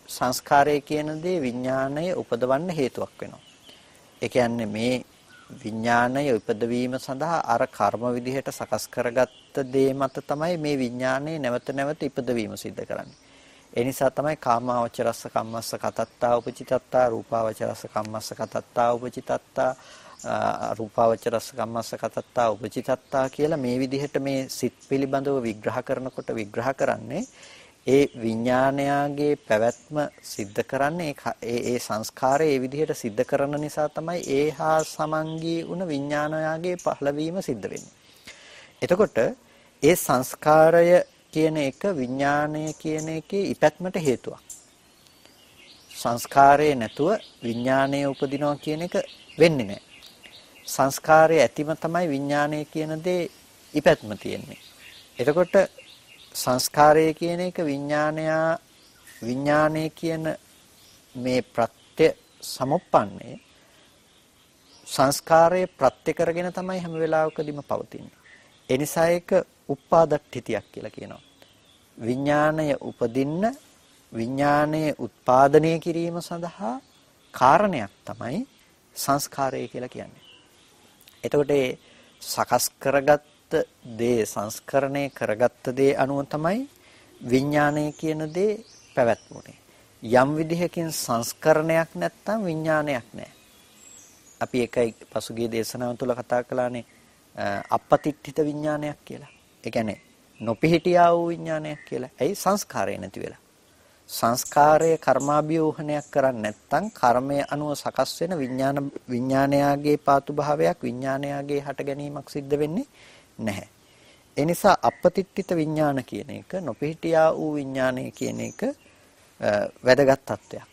A: සංස්කාරය කියන දේ විඥාණය උපදවන්න හේතුවක් වෙනවා. ඒ කියන්නේ මේ විඥාණය උපදවීම සඳහා අර කර්ම විදිහට සකස් කරගත්ත දේ මත තමයි මේ විඥාණය නැවත නැවත ඉපදවීම සිද්ධ කරන්නේ. ඒ නිසා තමයි කාමාවචරස්ස කම්මස්ස කතත්තා උපචිතත්තා රූපාවචරස්ස කම්මස්ස කතත්තා උපචිතත්තා රූපාවචරස්ස කම්මස්ස කතත්තා උපචිතත්තා කියලා මේ විදිහට මේ සිත් පිළිබඳව විග්‍රහ කරනකොට විග්‍රහ කරන්නේ ඒ විඥානයාගේ පැවැත්ම සිද්ධ කරන්නේ ඒ ඒ සංස්කාරය ඒ විදිහට සිද්ධ කරන නිසා තමයි ඒ හා සමංගී වුණ විඥානයාගේ පහළවීම සිද්ධ වෙන්නේ. එතකොට ඒ සංස්කාරය කියන එක විඥානය කියන එකේ ඉපැත්මට හේතුවක්. සංස්කාරය නැතුව විඥානය උපදිනවා කියන එක වෙන්නේ නැහැ. සංස්කාරය ඇතිම තමයි විඥානය කියන දේ ඉපැත්ම තියෙන්නේ. එතකොට සංස්කාරය කියන එක විඥානයා විඥානය කියන මේ ප්‍රත්‍ය සමුප්පන්නේ සංස්කාරයේ ප්‍රත්‍ය කරගෙන තමයි හැම වෙලාවකදීම පවතින්නේ. ඒ නිසා ඒක උපාදට්ඨිතියක් කියලා කියනවා. විඥාණය උපදින්න විඥාණය උත්පාදනය කිරීම සඳහා කාරණයක් තමයි සංස්කාරය කියලා කියන්නේ. එතකොට සකස් කරගත්ත දේ සංස්කරණය කරගත්ත දේ අනුව තමයි විඥාණය කියන දේ පැවැත්මුනේ. යම් විදිහකින් සංස්කරණයක් නැත්නම් විඥානයක් නැහැ. අපි එකයි පසුගිය දේශනාව තුළ කතා කළානේ අපපතිට්ඨිත විඥානයක් කියලා. ඒ කියන්නේ නොපිහිටියා වූ විඥානයක් කියලා. ඇයි සංස්කාරය නැති වෙලා. සංස්කාරය කර්මාභියෝහණයක් කරන්නේ නැත්නම් කර්මය අනුව සකස් වෙන විඥාන විඥානයාගේ පාතු භාවයක් විඥානයාගේ හට ගැනීමක් සිද්ධ වෙන්නේ නැහැ. ඒ නිසා අපපතිට්ඨිත විඥාන කියන එක නොපිහිටියා වූ විඥානය කියන එක වැදගත් තත්වයක්.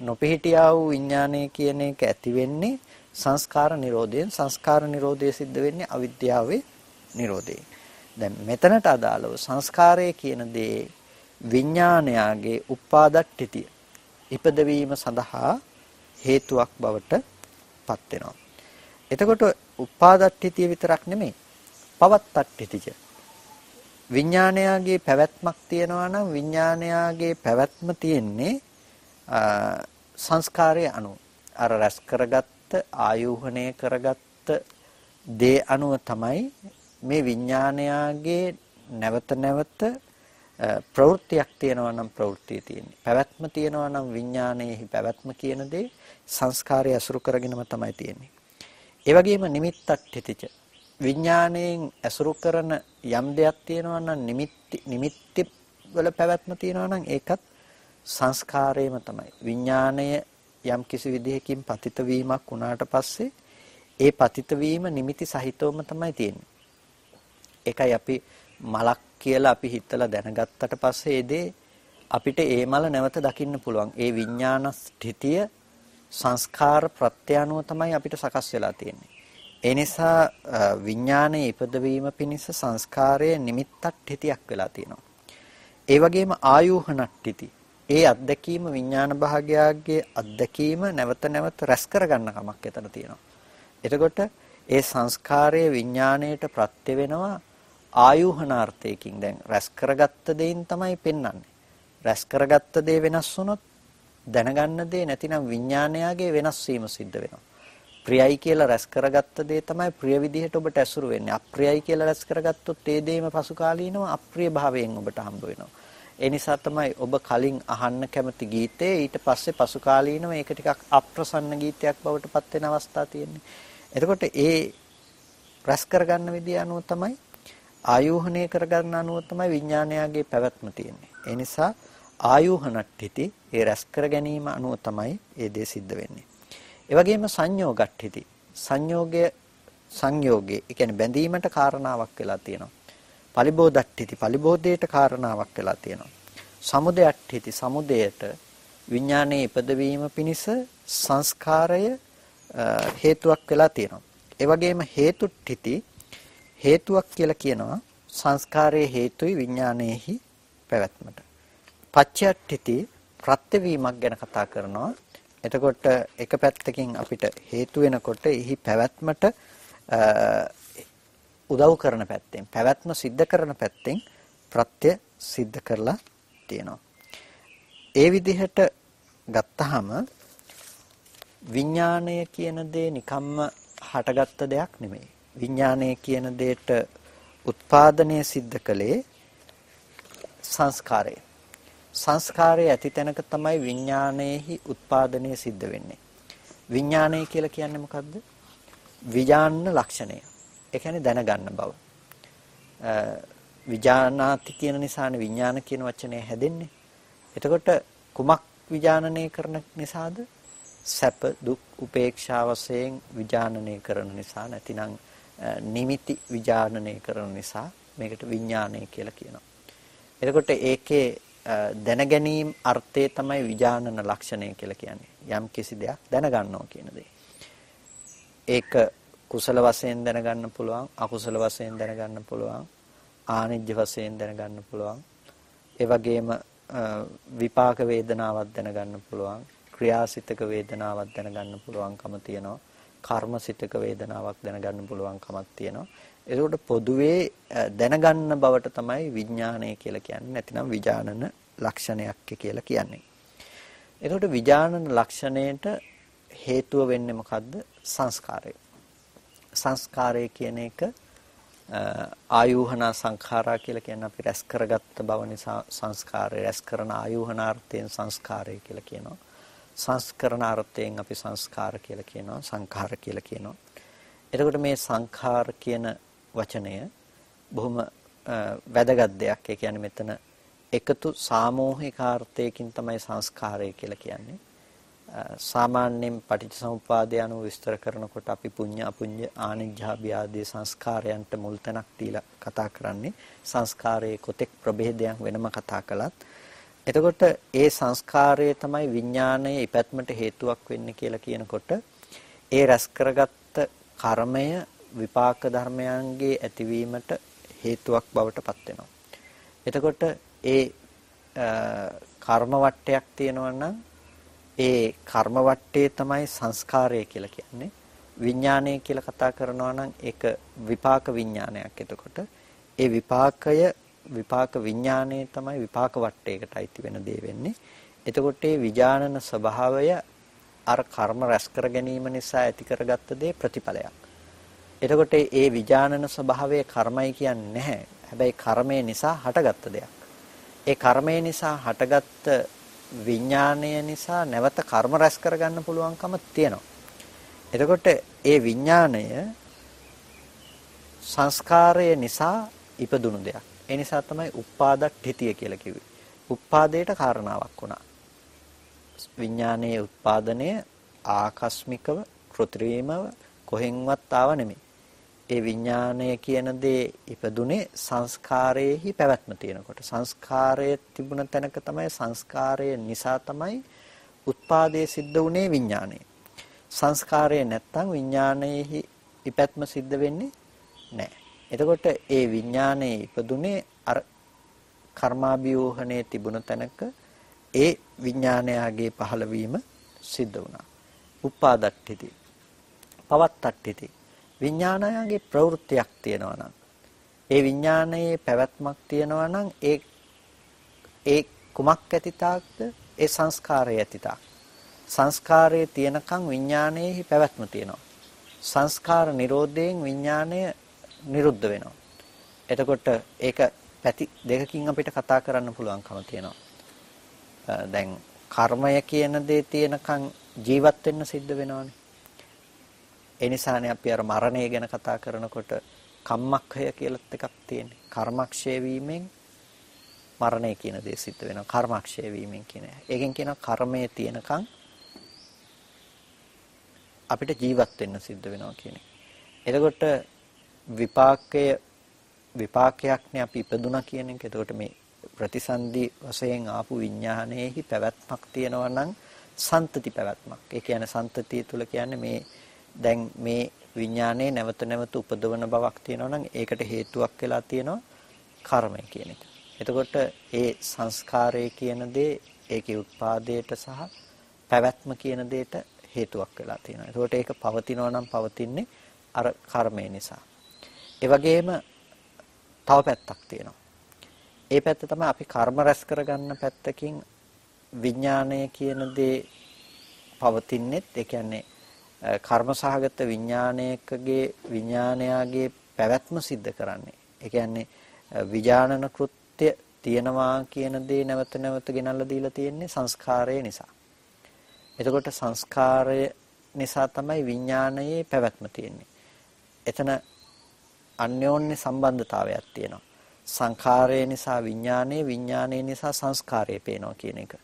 A: නොපිහිටියා වූ විඥානය කියන එක ඇති වෙන්නේ සංස්කාර නිරෝධයෙන් සංස්කාර නිරෝධය සිද්ධ වෙන්නේ අවිද්‍යාවේ නිරෝධයෙන්. දැන් මෙතනට අදාළව සංස්කාරය කියන දේ විඥානයාගේ උපාදට්ඨිතිය ඉපදවීම සඳහා හේතුවක් බවට පත් වෙනවා. එතකොට උපාදට්ඨිතිය විතරක් නෙමෙයි පවත්තට්ඨිතිය. විඥානයාගේ පැවැත්මක් තියෙනවා නම් විඥානයාගේ පැවැත්ම තියෙන්නේ සංස්කාරයේ අනුව. අර රැස් කරගත්ත ආයෝහණය කරගත්ත දේ අනුව තමයි මේ විඥානයාගේ නැවත නැවත ප්‍රවෘත්තියක් තියෙනවා නම් ප්‍රවෘත්තිය තියෙන්නේ. පැවැත්ම තියෙනවා නම් විඥානයේහි පැවැත්ම කියන දේ සංස්කාරය අසුරු කරගෙනම තමයි තියෙන්නේ. ඒ වගේම නිමිත්තක් තිතිච විඥාණයෙන් අසුරු කරන යම් දෙයක් තියෙනවා නම් නිමිති නිමිති වල පැවැත්ම තියෙනවා නම් ඒකත් සංස්කාරයම තමයි. විඥාණය යම් කිසි විදිහකින් පතිත වීමක් වුණාට පස්සේ ඒ පතිත වීම නිමිති සහිතවම තමයි තියෙන්නේ. ඒකයි අපි මලක් කියලා අපි හිතලා දැනගත්තට පස්සේ ඒ දේ අපිට ඒ මල නැවත දකින්න පුළුවන්. ඒ විඥාන ස්ථිතිය සංස්කාර ප්‍රත්‍යානුව තමයි අපිට සකස් වෙලා තියෙන්නේ. ඒ නිසා විඥානයේ ඉපදවීම පිණිස සංස්කාරයේ නිමිත්තක් හිතියක් වෙලා තියෙනවා. ඒ වගේම ආයෝහනට්ටිති. ඒ අත්දැකීම විඥාන භාගයාගේ අත්දැකීම නැවත නැවත රැස් කරගන්න කමක් එතන තියෙනවා. එතකොට ඒ සංස්කාරයේ විඥාණයට ප්‍රත්‍ය වෙනවා ආයෝහනාර්ථයකින් දැන් රැස් කරගත්ත දෙයින් තමයි පෙන්වන්නේ. රැස් කරගත්ත දේ වෙනස් වුණොත් දැනගන්න දේ නැතිනම් විඥානයාගේ වෙනස් වීම සිද්ධ වෙනවා. ප්‍රියයි කියලා රැස් කරගත්ත දේ තමයි ප්‍රිය විදිහට ඔබට ඇසුරු වෙන්නේ. අප්‍රියයි කියලා රැස් කරගත්තොත් ඒ දේම පසු කාලීනව අප්‍රිය භාවයෙන් ඔබට හම්බ වෙනවා. ඒ නිසා තමයි ඔබ කලින් අහන්න කැමති ගීතේ ඊට පස්සේ පසු කාලීනව ඒක ටිකක් අප්‍රසන්න ගීතයක් බවට පත් වෙන අවස්ථා තියෙන්නේ. එතකොට ඒ රැස් කරගන්න විදිය අනුව තමයි ආයෝහණය කරගන්න අනුව තමයි විඥානයගේ පැවැත්ම තියෙන්නේ. ඒ නිසා ආයෝහණට්ඨಿತಿ ඒ රැස් කර ගැනීම අනුව තමයි ඒ දේ සිද්ධ වෙන්නේ. ඒ වගේම සංයෝගට්ඨಿತಿ සංයෝගය සංයෝගේ ඒ කියන්නේ බැඳීමට කාරණාවක් වෙලා තියෙනවා. පලිබෝධට්ඨಿತಿ පලිබෝධයට කාරණාවක් වෙලා තියෙනවා. සමුදයට්ඨಿತಿ සමුදයට විඥානයේ ඉපදවීම පිණිස සංස්කාරය හේතුවක් වෙලා තියෙනවා. ඒ වගේම හේතුට්ඨಿತಿ හේතුවක් කියලා කියනවා සංස්කාරයේ හේතුයි විඥානයේහි පැවැත්මට. පච්චයට්ඨಿತಿ ප්‍රත්‍යවීමක් ගැන කතා කරනවා. එතකොට එක පැත්තකින් අපිට හේතු වෙනකොට එහි පැවැත්මට උදව් කරන පැත්තෙන් පැවැත්ම සිද්ධ කරන පැත්තෙන් ප්‍රත්‍ය සිද්ධ කරලා තියෙනවා. ඒ විදිහට ගත්තාම විඥාණය කියන දේ නිකම්ම හටගත්ත දෙයක් නෙමෙයි. විඥානය කියන දෙයට උත්පාදනය සිද්ධ කළේ සංස්කාරය. සංස්කාරය ඇති තැනක තමයි විඥානයේහි උත්පාදනය සිද්ධ වෙන්නේ. විඥානය කියලා කියන්නේ මොකද්ද? විඥාන ලක්ෂණය. ඒ කියන්නේ දැනගන්න බව. විඥානාති කියන නිසානේ විඥාන කියන වචනේ හැදෙන්නේ. එතකොට කුමක් විඥානනය කරන නිසාද? සැප දුක් උපේක්ෂා වශයෙන් විඥානනය කරන නිසා නැතිනම් නිමිති විඥානනය කරන නිසා මේකට විඥානය කියලා කියනවා. එතකොට ඒකේ දැනගැනීම් අර්ථය තමයි විඥානන ලක්ෂණය කියලා කියන්නේ. යම් කිසි දෙයක් දැනගන්නවා කියන දේ. ඒක කුසල වශයෙන් දැනගන්න පුළුවන්, අකුසල වශයෙන් දැනගන්න පුළුවන්. ආනිජ්‍ය වශයෙන් දැනගන්න පුළුවන්. ඒ වගේම විපාක වේදනාවක් දැනගන්න පුළුවන්. ක්‍රියාසිතක වේදනාවක් දැනගන්න පුළුවන්කම තියෙනවා. කර්මසිතක වේදනාවක් දැනගන්න පුළුවන්කමක් තියෙනවා. ඒකට පොදුවේ දැනගන්න බවට තමයි විඥානය කියලා කියන්නේ. නැතිනම් විඥානන ලක්ෂණයක් කියලා කියන්නේ. ඒකට විඥානන ලක්ෂණයට හේතුව වෙන්නේ මොකද්ද? සංස්කාරය. සංස්කාරය කියන එක ආයෝහන සංඛාරා කියලා කියන්නේ අපි රැස් කරගත්ත බව නිසා සංස්කාරය රැස් කරන ආයෝහනාර්ථයෙන් සංස්කාරය කියලා කියනවා. සංස්කරණාර්ථයෙන් අපි සංස්කාර කියලා කියනවා සංඛාර කියලා කියනවා. එතකොට මේ සංඛාර කියන වචනය බොහොම වැදගත් දෙයක්. ඒ කියන්නේ මෙතන එකතු සාමූහිකාර්ථයකින් තමයි සංස්කාරය කියලා කියන්නේ. සාමාන්‍යයෙන් පටිච්චසමුපාදය අනුව විස්තර කරනකොට අපි පුඤ්ඤ අපුඤ්ඤ ආනිජ්ජාභි ආදී සංස්කාරයන්ට මුල් තැනක් දීලා කතා කරන්නේ සංස්කාරයේ කොතෙක් ප්‍රභේදයන් වෙනම කතා කළත් එතකොට ඒ සංස්කාරය තමයි විඥානයේ ඉපැත්මට හේතුවක් වෙන්නේ කියලා කියනකොට ඒ රැස් කරගත්ත කර්මය විපාක ධර්මයන්ගේ ඇතිවීමට හේතුවක් බවට පත් වෙනවා. එතකොට ඒ කර්ම වටයක් තියෙනවා නම් ඒ කර්ම වටේ තමයි සංස්කාරය කියලා කියන්නේ. විඥානය කියලා කතා කරනවා නම් ඒක විපාක විඥානයක්. එතකොට ඒ විපාකය විපාක විඥානයේ තමයි විපාක වටේකට අයිති වෙන දේ වෙන්නේ. එතකොට මේ විඥානන ස්වභාවය අර කර්ම රැස් කර ගැනීම නිසා ඇති කරගත්ත දේ ප්‍රතිඵලයක්. එතකොට ඒ විඥානන ස්වභාවය කර්මයි කියන්නේ නැහැ. හැබැයි කර්මය නිසා හටගත්ත දෙයක්. ඒ කර්මය නිසා හටගත්ත විඥානය නිසා නැවත කර්ම රැස් කරගන්න පුළුවන්කම තියෙනවා. එතකොට ඒ විඥානය සංස්කාරය නිසා ඉපදුණු දෙයක්. ඒ නිසා තමයි උපාදට්ඨිතිය කියලා කිව්වේ. උපාදේට කාරණාවක් වුණා. විඥානයේ උත්පාදනය ආකස්මිකව කෘත්‍රිමව කොහෙන්වත් ආව නෙමෙයි. ඒ විඥානය කියන දේ ඉපදුනේ සංස්කාරයේහි පැවැත්ම තියෙනකොට. සංස්කාරයේ තිබුණ තැනක තමයි සංස්කාරය නිසා තමයි උත්පාදයේ සිද්ධ වුනේ විඥානය. සංස්කාරය නැත්තම් විඥානයේහි ඉපැත්ම සිද්ධ වෙන්නේ නැහැ. එතකොට ඒ විඥානයේ ඉපදුනේ අර කර්මාභියෝහණේ තිබුණ තැනක ඒ විඥානයාගේ පහළවීම සිද්ධ වුණා. උපාදට්ඨිති. පවත්තට්ඨිති. විඥානයාගේ ප්‍රවෘත්තියක් තියෙනවා නම් ඒ විඥානයේ පැවැත්මක් තියෙනවා නම් ඒ ඒ කුමක් ඇතිතාක්ද ඒ සංස්කාරය ඇතිතාක් සංස්කාරයේ තියෙනකන් විඥානයේහි පැවැත්ම තියෙනවා සංස්කාර නිරෝධයෙන් විඥානය නිරුද්ධ වෙනවා. එතකොට ඒක පැති දෙකකින් අපිට කතා කරන්න පුළුවන්කම තියෙනවා. දැන් කර්මය කියන දේ තියෙනකන් ජීවත් වෙන්න සිද්ධ වෙනවානේ. ඒ නිසානේ අපි අර මරණය ගැන කතා කරනකොට කම්මක්ඛය කියලාත් එකක් තියෙන්නේ. කර්මක්ෂය වීමෙන් මරණය කියන දේ සිද්ධ වෙනවා. කර්මක්ෂය වීමෙන් කියන. ඒකෙන් කියනවා කර්මය තියෙනකන් අපිට ජීවත් වෙන්න සිද්ධ වෙනවා කියන එක. එතකොට විපාකය විපාකයක්නේ අපි ඉපදුනා කියන එක. එතකොට මේ ප්‍රතිසන්දි වශයෙන් ආපු විඥානයේහි පැවැත්මක් තියෙනවා නම් සන්තති පැවැත්මක්. ඒ කියන්නේ සන්තතිය තුල කියන්නේ මේ දැන් මේ විඥානයේ නැවත නැවත උපදවන බවක් තියෙනවා නම් ඒකට හේතුවක් වෙලා තියෙනවා කර්මය කියන එක. එතකොට ඒ සංස්කාරය කියන දේ ඒකේ උත්පාදයට සහ පැවැත්ම කියන දෙයට හේතුවක් වෙලා තියෙනවා. එතකොට ඒක පවතිනවා නම් පවතින්නේ අර කර්මය නිසා. ඒ වගේම තව පැත්තක් තියෙනවා. ඒ පැත්ත තමයි අපි කර්ම රැස් කරගන්න පැත්තකින් විඥාණය කියන දේ පවතින්නේත් ඒ කියන්නේ කර්ම සහගත විඥානයකගේ විඥානයාගේ පැවැත්ම සිද්ධ කරන්නේ. ඒ කියන්නේ විඥානන කෘත්‍ය තියෙනවා කියන දේ නැවත නැවත ගෙනල්ලා දීලා තියෙන්නේ සංස්කාරය නිසා. එතකොට සංස්කාරය නිසා තමයි විඥානයේ පැවැත්ම තියෙන්නේ. එතන අන්‍යෝන්‍ය සම්බන්ධතාවයක් තියෙනවා. සංඛාරය නිසා විඥානය, විඥානය නිසා සංස්කාරය පේනවා කියන එක.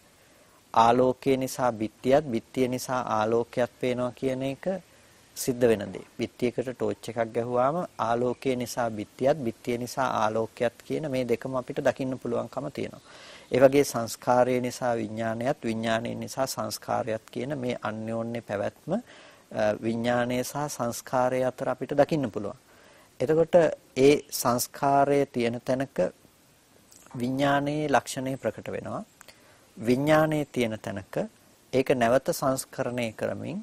A: ආලෝකය නිසා බිත්තියත්, බිත්තිය නිසා ආලෝකයක් පේනවා කියන එක සිද්ධ වෙන දේ. බිත්තියකට ටෝච් එකක් ගැහුවාම ආලෝකය නිසා බිත්තියත්, බිත්තිය නිසා ආලෝකයක් කියන මේ දෙකම අපිට දකින්න පුළුවන්කම තියෙනවා. ඒ වගේ සංස්කාරය නිසා විඥානයත්, විඥානය නිසා සංස්කාරයත් කියන මේ අන්‍යෝන්‍ය පැවැත්ම විඥානය සහ සංස්කාරය අතර අපිට දකින්න පුළුවන්. එතකොට ඒ සංස්කාරය තියෙන තැනක විඥානයේ ලක්ෂණය ප්‍රකට වෙනවා. විඥානයේ තියෙන තැනක ඒක නැවත සංස්කරණය කරමින්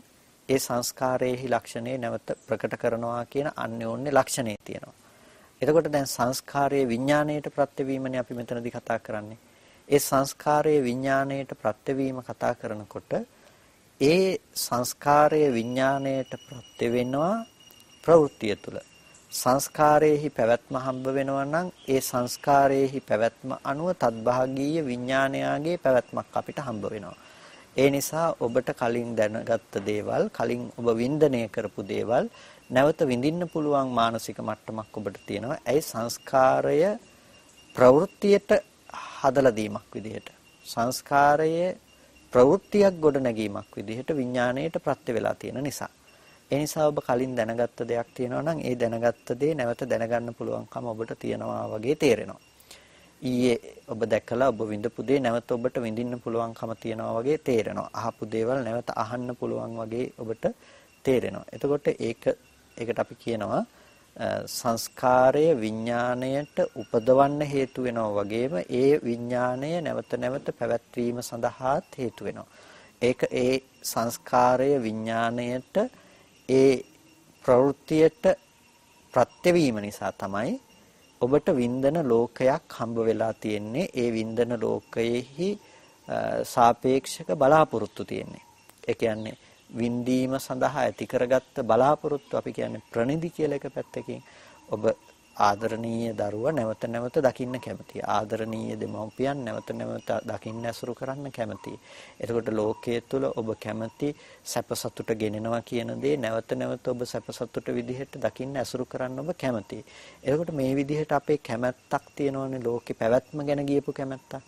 A: ඒ සංස්කාරයේහි ලක්ෂණය නැවත ප්‍රකට කරනවා කියන අන්‍යෝන්‍ය ලක්ෂණේ තියෙනවා. එතකොට දැන් සංස්කාරයේ විඥාණයට ප්‍රත්‍යවීමනේ අපි මෙතනදී කතා කරන්නේ. ඒ සංස්කාරයේ විඥාණයට ප්‍රත්‍යවීම කතා කරනකොට ඒ සංස්කාරයේ විඥාණයට ප්‍රත්‍ය වෙනවා ප්‍රවෘත්තිය තුළ. සංස්කාරයේහි පැවැත්ම හම්බ වෙනවා නම් ඒ සංස්කාරයේහි පැවැත්ම අනුව තත්භාගීය විඥානයාගේ පැවැත්මක් අපිට හම්බ වෙනවා. ඒ නිසා ඔබට කලින් දැනගත්ත දේවල්, කලින් ඔබ වින්දනය කරපු දේවල් නැවත විඳින්න පුළුවන් මානසික මට්ටමක් ඔබට තියෙනවා. ඇයි සංස්කාරය ප්‍රවෘත්තියට හදලා දීමක් විදිහට. සංස්කාරයේ ප්‍රවෘත්තියක් ගොඩ නැගීමක් විදිහට විඥාණයට ප්‍රත්‍ය වෙලා තියෙන නිසා. ඒ නිසා ඔබ කලින් දැනගත්ත දෙයක් තියෙනවා නම් ඒ දැනගත්ත දේ නැවත දැනගන්න පුළුවන්කම ඔබට තියෙනවා වගේ තේරෙනවා. ඊයේ ඔබ දැකලා ඔබ විඳපු දේ නැවත ඔබට විඳින්න පුළුවන්කම තියෙනවා වගේ තේරෙනවා. අහපු දේවල් නැවත අහන්න පුළුවන් වගේ ඔබට තේරෙනවා. එතකොට ඒක ඒකට අපි කියනවා සංස්කාරය විඥාණයට උපදවන්න හේතු වෙනවා වගේම ඒ විඥාණය නැවත නැවත පැවැත්වීම සඳහාත් හේතු වෙනවා. ඒක ඒ සංස්කාරය විඥාණයට ඒ ප්‍රවෘත්තියට ප්‍රත්‍යවීම නිසා තමයි ඔබට වින්දන ලෝකයක් හම්බ වෙලා තියෙන්නේ ඒ වින්දන ලෝකයේහි සාපේක්ෂක බලාපොරොත්තු තියෙන්නේ. ඒ කියන්නේ වින්දීම සඳහා ඇති කරගත්ත බලාපොරොත්තු අපි කියන්නේ ප්‍රනිදි කියලා එක පැත්තකින් ඔබ ආදරණීය දරුවා නැවත නැවත දකින්න කැමතියි. ආදරණීය දෙමව්පියන් නැවත නැවත දකින්න ඇසුරු කරන්න කැමතියි. එතකොට ලෝකයේ තුල ඔබ කැමති සැප සතුට ගෙනෙනවා කියන දේ නැවත නැවත ඔබ සැප සතුට විදිහට දකින්න ඇසුරු කරන්න ඔබ කැමතියි. එතකොට මේ විදිහට අපේ කැමැත්තක් තියෙනවනේ ලෝකේ පැවැත්ම ගැන ගියපු කැමැත්තක්.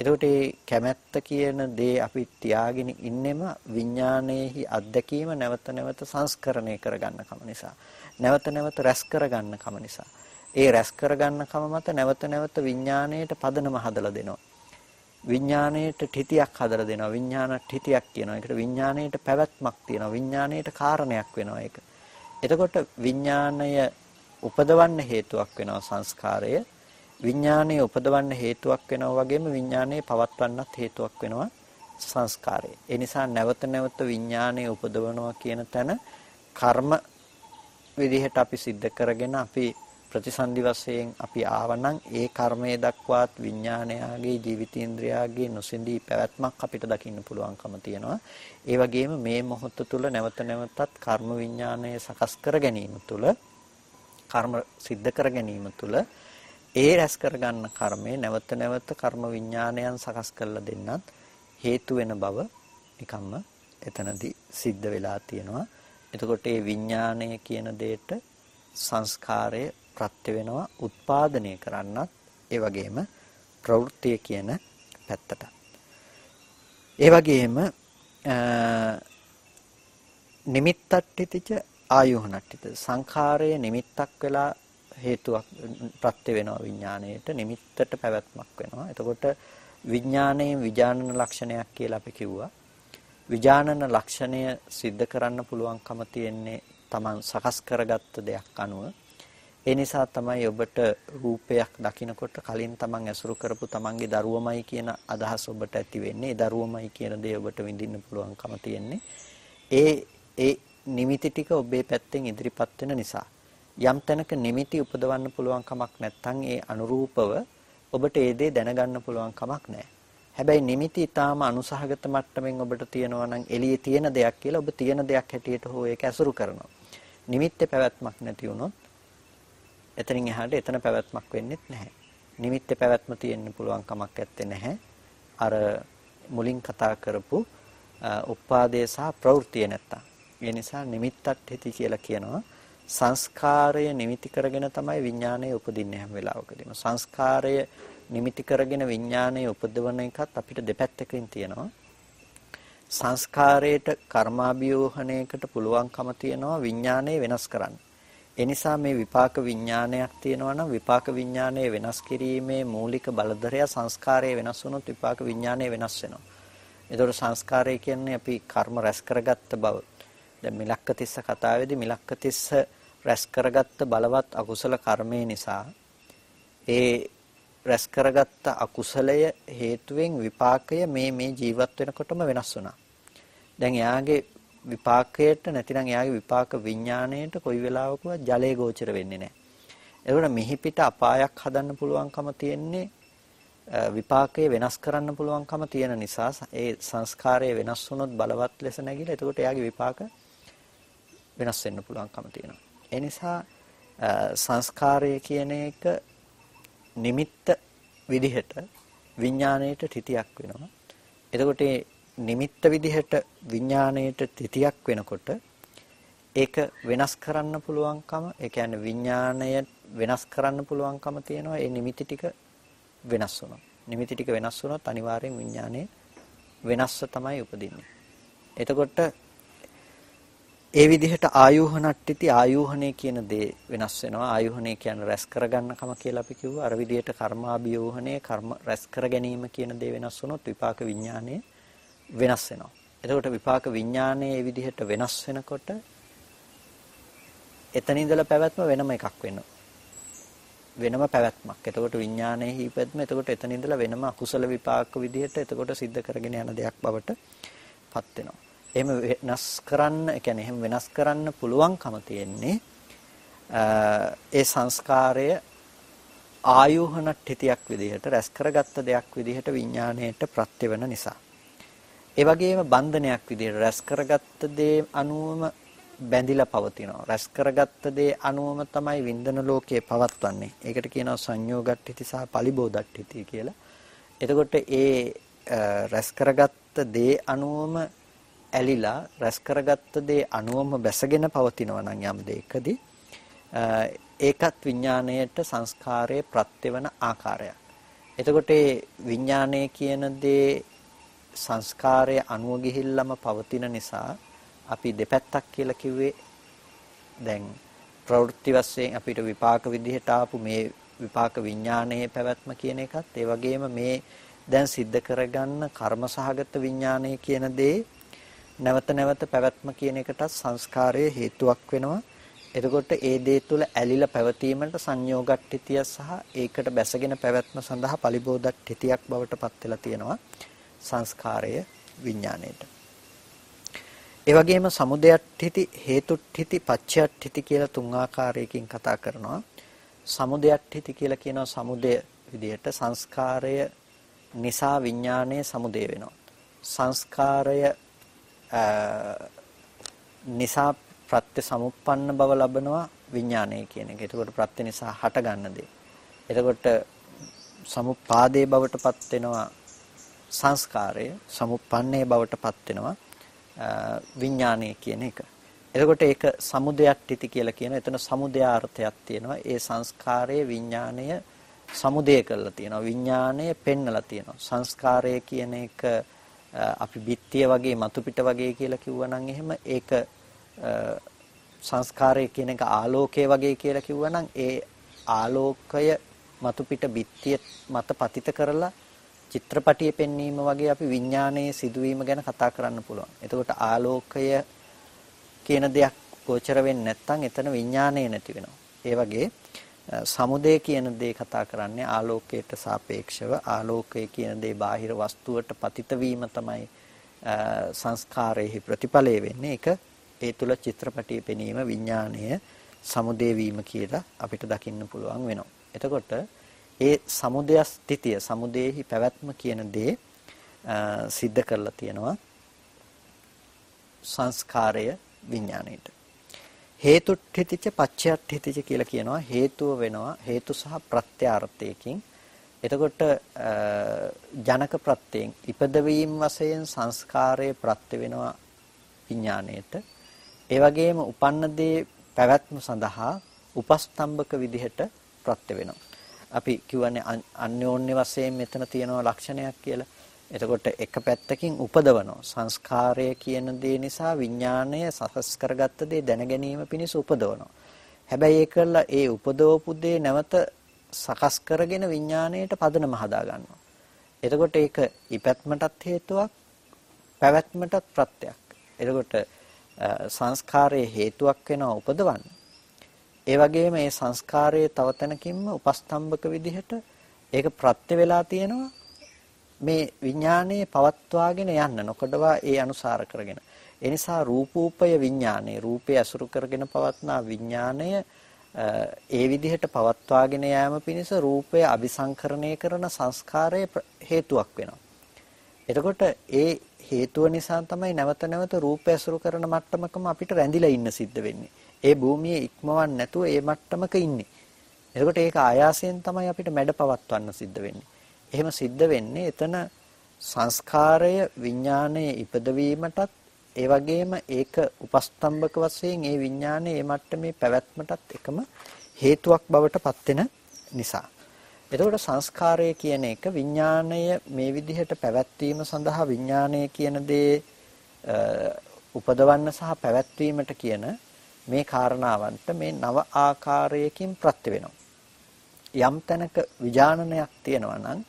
A: එතකොට මේ කැමැත්ත කියන දේ අපි තියාගෙන ඉන්නෙම විඥානයේහි අත්දැකීම නැවත නැවත සංස්කරණය කරගන්න කම නිසා. නැවත නැවත රැස් කරගන්න කම නිසා. ඒ රැස් කරගන්න කම මත නැවත නැවත විඥාණයට පදනම හදලා දෙනවා. විඥාණයට තිතියක් හදලා දෙනවා. විඥාන තිතියක් කියනවා. ඒකට විඥාණයට පැවැත්මක් තියෙනවා. විඥාණයට කාරණයක් වෙනවා ඒක. එතකොට විඥාණය උපදවන්න හේතුවක් වෙනවා සංස්කාරය. විඥානයේ උපදවන්න හේතුවක් වෙනවා වගේම විඥානයේ පවත්වන්නත් හේතුවක් වෙනවා සංස්කාරය. ඒ නිසා නැවත නැවත විඥානයේ උපදවනවා කියන තැන කර්ම විදිහට අපි සිද්ධ කරගෙන අපි ප්‍රතිසන්දි වශයෙන් අපි ආවනම් ඒ කර්මයේ දක්වාත් විඥානයාගේ ජීවිතේන්ද්‍රයාගේ නොසිඳී පැවැත්මක් අපිට දකින්න පුළුවන්කම තියෙනවා. ඒ වගේම මේ මොහොත තුල නැවත නැවතත් කර්ම විඥානය සකස් කර ගැනීම තුල කර්ම සිද්ධ කර ගැනීම තුල ඒ රැස් කරගන්න කර්මය නැවත නැවත කර්ම විඥානයන් සකස් කරලා දෙන්නත් හේතු වෙන බව නිකම්ම එතනදී සිද්ධ වෙලා තියෙනවා. එතකොට මේ විඥානය කියන දෙයට සංස්කාරය ප්‍රත්‍ය වෙනවා උත්පාදනය කරන්නත් ඒ වගේම ප්‍රවෘත්තිය කියන පැත්තට. ඒ වගේම නිමිත්තට්ඨිතච ආයෝහනට්ඨිත සංඛාරය නිමිත්තක් වෙලා හේතුවක් ප්‍රත්‍ය වෙනවා විඥාණයට නිමිත්තට පැවැත්මක් වෙනවා. එතකොට විඥාණයෙන් විඥානන ලක්ෂණයක් කියලා අපි කිව්වා. විඥානන ලක්ෂණය सिद्ध කරන්න පුළුවන්කම තියෙන්නේ Taman සකස් කරගත්ත දෙයක් අනුව ඒ නිසා තමයි ඔබට රූපයක් දකිනකොට කලින් තමන් ඇසුරු කරපු තමන්ගේ දරුවමයි කියන අදහස ඔබට ඇති වෙන්නේ. ඒ දරුවමයි කියන දේ ඔබට විඳින්න පුළුවන්කම තියෙන්නේ. ඒ ඒ නිමිති ටික ඔබේ පැත්තෙන් ඉදිරිපත් වෙන නිසා. යම් තැනක නිමිති උපදවන්න පුළුවන් කමක් නැත්නම් ඒ අනුරූපව ඔබට ඒ දේ දැනගන්න පුළුවන් කමක් නැහැ. හැබැයි නිමිති ඊටාම අනුසහගත මට්ටමින් ඔබට තියෙනවා නම් එළියේ තියෙන දෙයක් කියලා ඔබ තියෙන දෙයක් හැටියට හෝ ඒක ඇසුරු කරනවා. නිමිත්තේ පැවැත්මක් නැති වුණොත් එතනින් එහාට එතන පැවැත්මක් වෙන්නේත් නැහැ. නිමිත්තේ පැවැත්ම තියෙන්න පුළුවන් කමක් නැත්තේ නැහැ. අර මුලින් කතා කරපු උපාදේ සහ ප්‍රවෘත්තිය නැත්තම්. ඒ නිසා නිමිත්තත් හිති කියලා කියනවා. සංස්කාරය නිමිති කරගෙන තමයි විඥානය උපදින්නේ හැම වෙලාවකදීම. සංස්කාරය නිමිති කරගෙන විඥානය උපදවන එකත් අපිට දෙපැත්තකින් තියෙනවා. සංස්කාරයට කර්මාභියෝහණයකට පුළුවන්කම තියෙනවා විඥානය වෙනස් කරන්න. ඒ නිසා මේ විපාක විඥානයක් තියෙනවා නම් විපාක විඥානය වෙනස් කිරීමේ මූලික බලධරය සංස්කාරය වෙනස් වුණොත් විපාක විඥානය වෙනස් වෙනවා. ඒතකොට සංස්කාරය කියන්නේ අපි කර්ම රැස් කරගත්ත බව. දැන් මිලක්කතිස්ස කතාවේදී මිලක්කතිස්ස රැස් කරගත්ත බලවත් අකුසල කර්මය නිසා ඒ රැස් කරගත්ත අකුසලය හේතුවෙන් විපාකය මේ මේ ජීවත් වෙනකොටම වෙනස් වුණා. දැන් එයාගේ විපාකයට නැතිනම් එයාගේ විපාක විඥාණයට කොයි වෙලාවකවත් ජලය ගෝචර වෙන්නේ නැහැ. ඒකට මිහි පිට අපායක් හදන්න පුළුවන්කම තියෙන්නේ විපාකය වෙනස් කරන්න පුළුවන්කම තියෙන නිසා ඒ සංස්කාරය වෙනස් වුණොත් බලවත් ලෙස නැගිලා එතකොට එයාගේ විපාක වෙනස් වෙන්න පුළුවන්කම තියෙනවා. ඒ නිසා සංස්කාරය කියන එක නිමිත්ත විදිහට විඥාණයට තිතියක් වෙනවා. එතකොට නිමිත්ත විදිහට විඥාණයට තිතියක් වෙනකොට ඒක වෙනස් කරන්න පුළුවන්කම ඒ කියන්නේ විඥාණය වෙනස් කරන්න පුළුවන්කම තියෙනවා ඒ නිමිති ටික වෙනස් වුණොත්. නිමිති ටික වෙනස් වුණොත් අනිවාර්යෙන් විඥාණය වෙනස්ව තමයි උපදින්නේ. එතකොට ඒ විදිහට ආයෝහනට්ටිති ආයෝහණය කියන දේ වෙනස් වෙනවා ආයෝහණය කියන්නේ රැස් කරගන්නකම කියලා අපි කිව්වා අර විදිහට කර්මාභියෝහණය කර්ම රැස් කර ගැනීම කියන දේ වෙනස් වුණොත් විපාක විඥානය වෙනස් වෙනවා. එතකොට විපාක විඥානය ඒ විදිහට වෙනස් වෙනකොට එතන ඉඳලා පැවැත්ම වෙනම එකක් වෙනවා. වෙනම පැවැත්මක්. එතකොට විඥානයේ හිපැත්ම එතකොට එතන ඉඳලා වෙනම අකුසල විපාක විදිහට එතකොට සිද්ධ කරගෙන යන දෙයක් බවට පත් වෙනවා. එහෙම වෙනස් කරන්න, ඒ කියන්නේ එහෙම වෙනස් කරන්න පුළුවන්කම තියෙන්නේ ඒ සංස්කාරය ආයෝහන ඨිතියක් විදිහට රැස් කරගත්ත දෙයක් විදිහට විඥාණයට ප්‍රත්‍ය වෙන නිසා. ඒ වගේම බන්ධනයක් විදිහට රැස් කරගත්ත දේ අනුවම බැඳිලා පවතිනවා. රැස් කරගත්ත දේ අනුවම තමයි වින්දන ලෝකයේ පවත්වන්නේ. ඒකට කියනවා සංයෝගට්ඨිති සහ පලිබෝධට්ඨිති කියලා. එතකොට ඒ රැස් කරගත්ත දේ අනුවම ඇලිලා රැස් කරගත්ත දේ අනුවම බැසගෙන පවතිනවා නම් යම් දෙයකදී ඒකත් විඥාණයට සංස්කාරයේ ප්‍රත්‍යවන ආකාරයක්. එතකොට ඒ විඥාණය කියන දේ සංස්කාරයේ අනුව ගිහිල්ලම පවතින නිසා අපි දෙපැත්තක් කියලා කිව්වේ දැන් ප්‍රවෘත්ති වශයෙන් අපිට විපාක විදිහට ආපු මේ විපාක විඥානයේ පැවැත්ම කියන එකත් ඒ වගේම මේ දැන් සිද්ධ කරගන්න කර්ම සහගත විඥානය කියන දේ නැවත නැවත පැවැත්ම කියන එකටත් සංස්කාරයේ හේතුවක් වෙනවා. එතකොට ඒ දේ තුළ ඇලිලා පැවතීමට සංයෝගට්ඨිතිය සහ ඒකට බැසගෙන පැවැත්ම සඳහා පලිබෝධට්ඨිතියක් බවට පත් වෙලා තියෙනවා සංස්කාරය විඥාණයට. ඒ වගේම සමුදයට්ඨිති හේතුට්ඨිති පච්චයට්ඨිති කියලා තුන් ආකාරයකින් කතා කරනවා. සමුදයට්ඨිති කියලා කියනවා සමුදය විදියට සංස්කාරය නිසා විඥාණය සමුදය වෙනවා. සංස්කාරය නිසා ප්‍රත්‍ය සමුප්පන්න බව ලබනවා විඥානය කියන එක. එතකොට ප්‍රත්‍ය නිසා හටගන්න දේ. එතකොට සමුපාදේ බවට පත් වෙනවා සංස්කාරය, සමුප්පන්නේ බවට පත් වෙනවා විඥානය කියන එක. එතකොට ඒක සමුදයට්ටි කියලා කියන. එතන සමුදය අර්ථයක් තියෙනවා. ඒ සංස්කාරයේ විඥාණය සමුදය කරලා තියෙනවා. විඥාණය පෙන්නලා තියෙනවා. සංස්කාරය කියන එක අපි බිත්තිය වගේ මතු පිට වගේ කියලා කිව්වනම් එහෙම ඒක සංස්කාරය කියන එක ආලෝකය වගේ කියලා කිව්වනම් ඒ ආලෝකය මතු පිට බිත්තිය මත පතිත කරලා චිත්‍රපටියේ පෙන්වීම වගේ අපි විඥානයේ සිදුවීම ගැන කතා කරන්න පුළුවන්. එතකොට ආලෝකය කියන දෙයක් ගෝචර වෙන්නේ නැත්නම් එතන විඥානය නැති වෙනවා. ඒ වගේ සමුදය කියන දේ කතා කරන්නේ ආලෝකයට සාපේක්ෂව ආලෝකය කියන දේ බාහිර වස්තුවට පතිත වීම තමයි සංස්කාරයේ ප්‍රතිඵලය වෙන්නේ ඒක ඒ තුල චිත්‍රපටියේ පෙනීම විඥාණය සමුදේ වීම කියලා අපිට දකින්න පුළුවන් වෙනවා. එතකොට ඒ සමුදය ස්ථිතිය සමුදේහි පැවැත්ම කියන දේ සිද්ධ කරලා තියෙනවා සංස්කාරය විඥාණයට. හේතුට්ඨිතිච පච්චයට්ඨිතිච කියලා කියනවා. හේතුව වෙනවා හේතු සහ ප්‍රත්‍යාර්ථයකින්. එතකොට ජනක ප්‍රත්‍යයෙන් ඉපදවීම වශයෙන් සංස්කාරයේ ප්‍රත්‍ය වෙනවා විඥාණයට. ඒ වගේම උපන්න දේ පැවැත්ම සඳහා උපස්තම්භක විදිහට ප්‍රත්‍ය වෙනවා. අපි කියවනේ අන්‍යෝන්‍ය වශයෙන් මෙතන තියෙනවා ලක්ෂණයක් කියලා එතකොට එක පැත්තකින් උපදවනවා සංස්කාරය කියන දේ නිසා විඥාණය සකස් කරගත්ත දේ දැන ගැනීම පිණිස උපදවනවා. හැබැයි ඒකලා ඒ උපදවපු දේ නැවත සකස් කරගෙන විඥාණයට පදනම හදා ගන්නවා. එතකොට ඒක ඉපැත්මටත් හේතුවක් පැවැත්මටත් ප්‍රත්‍යක්. එතකොට සංස්කාරයේ හේතුවක් වෙනවා උපදවන්න. ඒ වගේම මේ සංස්කාරයේ තව තැනකින්ම උපස්තම්භක විදිහට ඒක ප්‍රත්‍ය වෙලා තියෙනවා මේ විඥානයේ පවත්වාගෙන යන්න නොකඩවා ඒ අනුසාර කරගෙන. ඒ නිසා රූපූපය විඥානයේ රූපය අසුරු කරගෙන පවත්නා විඥානය ඒ විදිහට පවත්වාගෙන යාම පිණිස රූපය අபிසංකරණය කරන සංස්කාරයේ හේතුවක් වෙනවා. එතකොට ඒ හේතුව නිසා තමයි නැවත නැවත රූපය අසුරු කරන මට්ටමකම අපිට රැඳිලා ඉන්න සිද්ධ වෙන්නේ. ඒ භූමියේ ඉක්මවන්න නැතුව ඒ මට්ටමක ඉන්නේ. එතකොට ඒක ආයාසයෙන් තමයි අපිට මැඩ පවත්වන්න සිද්ධ වෙන්නේ. එහෙම සිද්ධ වෙන්නේ එතන සංස්කාරය විඥානයේ ඉපදවීමටත් ඒ වගේම ඒක උපස්තම්භක වශයෙන් ඒ විඥානයේ මේ මට්ටමේ පැවැත්මටත් එකම හේතුවක් බවට පත් නිසා. එතකොට සංස්කාරය කියන එක විඥාණය මේ විදිහට පැවැත්වීම සඳහා විඥාණය කියන දේ උපදවන්න සහ පැවැත්වීමට කියන මේ කාරණාවන්ට මේ නව ආකාරයකින් ප්‍රත්‍ය වෙනවා. යම් තැනක විඥානනයක් තියෙනවා නම්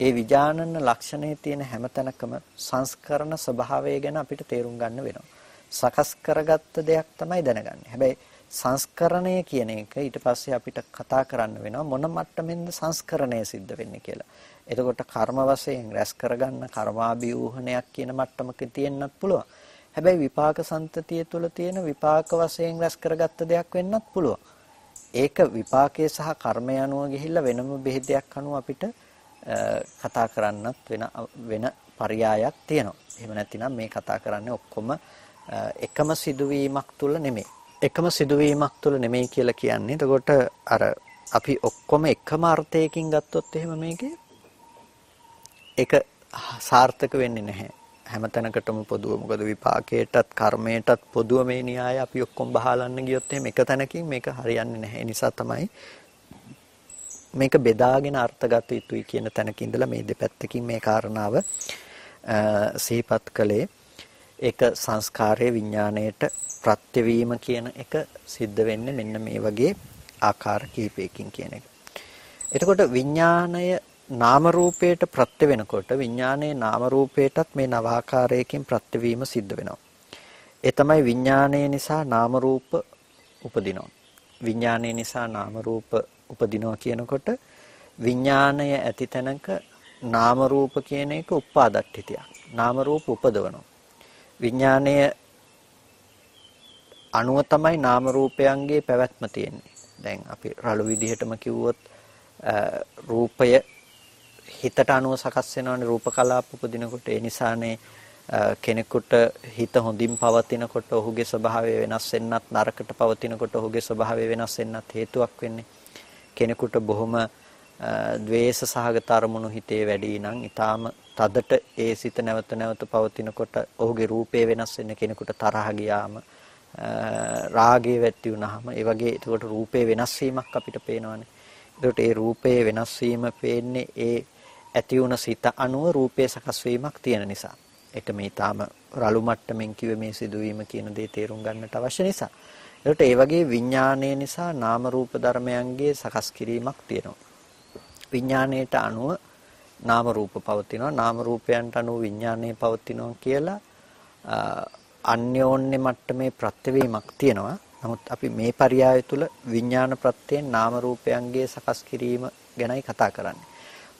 A: ඒ විඥානන ලක්ෂණයේ තියෙන හැම තැනකම සංස්කරණ ස්වභාවය ගැන අපිට තේරුම් ගන්න වෙනවා. සකස් කරගත්ත දෙයක් තමයි දැනගන්නේ. හැබැයි සංස්කරණය කියන එක ඊට පස්සේ අපිට කතා කරන්න වෙනවා මොන මට්ටමින්ද සංස්කරණය සිද්ධ වෙන්නේ කියලා. එතකොට කර්ම වශයෙන් රැස් කරගන්න කර්මාභිූහණයක් කියන මට්ටමක තියෙන්නත් පුළුවන්. හැබැයි විපාක සම්තතිය තුළ තියෙන විපාක වශයෙන් රැස් කරගත්ත දෙයක් වෙන්නත් පුළුවන්. ඒක විපාකයේ සහ කර්මය අනුව ගිහිල්ලා වෙනම බෙහෙදයක් අනුව අපිට කතා කරන්නත් වෙන වෙන පරයයක් තියෙනවා. එහෙම නැතිනම් මේ කතා කරන්නේ ඔක්කොම එකම සිදුවීමක් තුළ නෙමෙයි. එකම සිදුවීමක් තුළ නෙමෙයි කියලා කියන්නේ. එතකොට අර අපි ඔක්කොම එකම අර්ථයකින් ගත්තොත් එහෙම මේකේ ඒක සාර්ථක වෙන්නේ නැහැ. හැම තැනකටම පොදුව මොකද විපාකයටත් කර්මයටත් පොදුව මේ න්‍යාය අපි ඔක්කොම බහලන්න ගියොත් එහෙම එක තැනකින් මේක හරියන්නේ නැහැ. ඒ නිසා තමයි මේක බෙදාගෙන අර්ථගත යුතුයි කියන තැනක ඉඳලා මේ දෙපැත්තකින් මේ කාරණාව සිහිපත් කළේ ඒක සංස්කාරයේ විඥාණයට ප්‍රත්‍යවීම කියන එක සිද්ධ වෙන්නේ මෙන්න මේ වගේ ආකාර කිහිපයකින් කියන එක. එතකොට විඥාණය නාම රූපයට ප්‍රත්‍ය වෙනකොට විඥානයේ නාම රූපයටත් මේ නවාකාරයකින් ප්‍රත්‍යවීම සිද්ධ වෙනවා. ඒ තමයි විඥානය නිසා නාම රූප උපදිනවා. විඥානය නිසා නාම රූප උපදිනවා කියනකොට විඥානය ඇති තැනක නාම රූප කියන එක උපාදට්ඨිතියක්. නාම රූප උපදවනවා. විඥානය අණුව තමයි නාම රූපයන්ගේ පැවැත්ම තියෙන්නේ. දැන් අපි රළු විදිහටම කිව්වොත් රූපය හිතට අනුව සකස් වෙනවනේ රූප කලාප උපදිනකොට ඒ නිසානේ කෙනෙකුට හිත හොඳින් පවතිනකොට ඔහුගේ ස්වභාවය වෙනස් වෙන්නත් නරකට පවතිනකොට ඔහුගේ ස්වභාවය වෙනස් වෙන්නත් හේතුවක් වෙන්නේ කෙනෙකුට බොහොම ද්වේෂ සහගත අරමුණු හිතේ වැඩි නම් ඊටාම තදට ඒ සිත නැවත නැවත පවතිනකොට ඔහුගේ රූපේ වෙනස් වෙන කෙනෙකුට තරහ ගියාම රාගය වැටි වුනහම ඒ වගේ ඒකට රූපේ වෙනස් වීමක් අපිට පේනවනේ. ඒකට ඒ රූපේ වෙනස් වීම පේන්නේ ඒ ඇති වුණ සිත අනුව රූපේ සකස් වීමක් තියෙන නිසා. ඒක මේ ඊටාම රළු මට්ටමින් කිව්වේ මේ සිදුවීම කියන දේ තේරුම් ගන්නට අවශ්‍ය නිසා. ඒකට ඒ වගේ විඥානය නිසා නාම රූප ධර්මයන්ගේ සකස් කිරීමක් තියෙනවා. විඥාණයට අනුව නාම රූප පවතිනවා නාම රූපයන්ට අනුව විඥානය පවතිනවා කියලා අන්‍යෝන්‍ය මට්ටමේ ප්‍රත්‍යවීමක් තියෙනවා. නමුත් අපි මේ පරයය තුල විඥාන ප්‍රත්‍යයෙන් නාම රූපයන්ගේ සකස් කිරීම ගැනයි කතා කරන්නේ.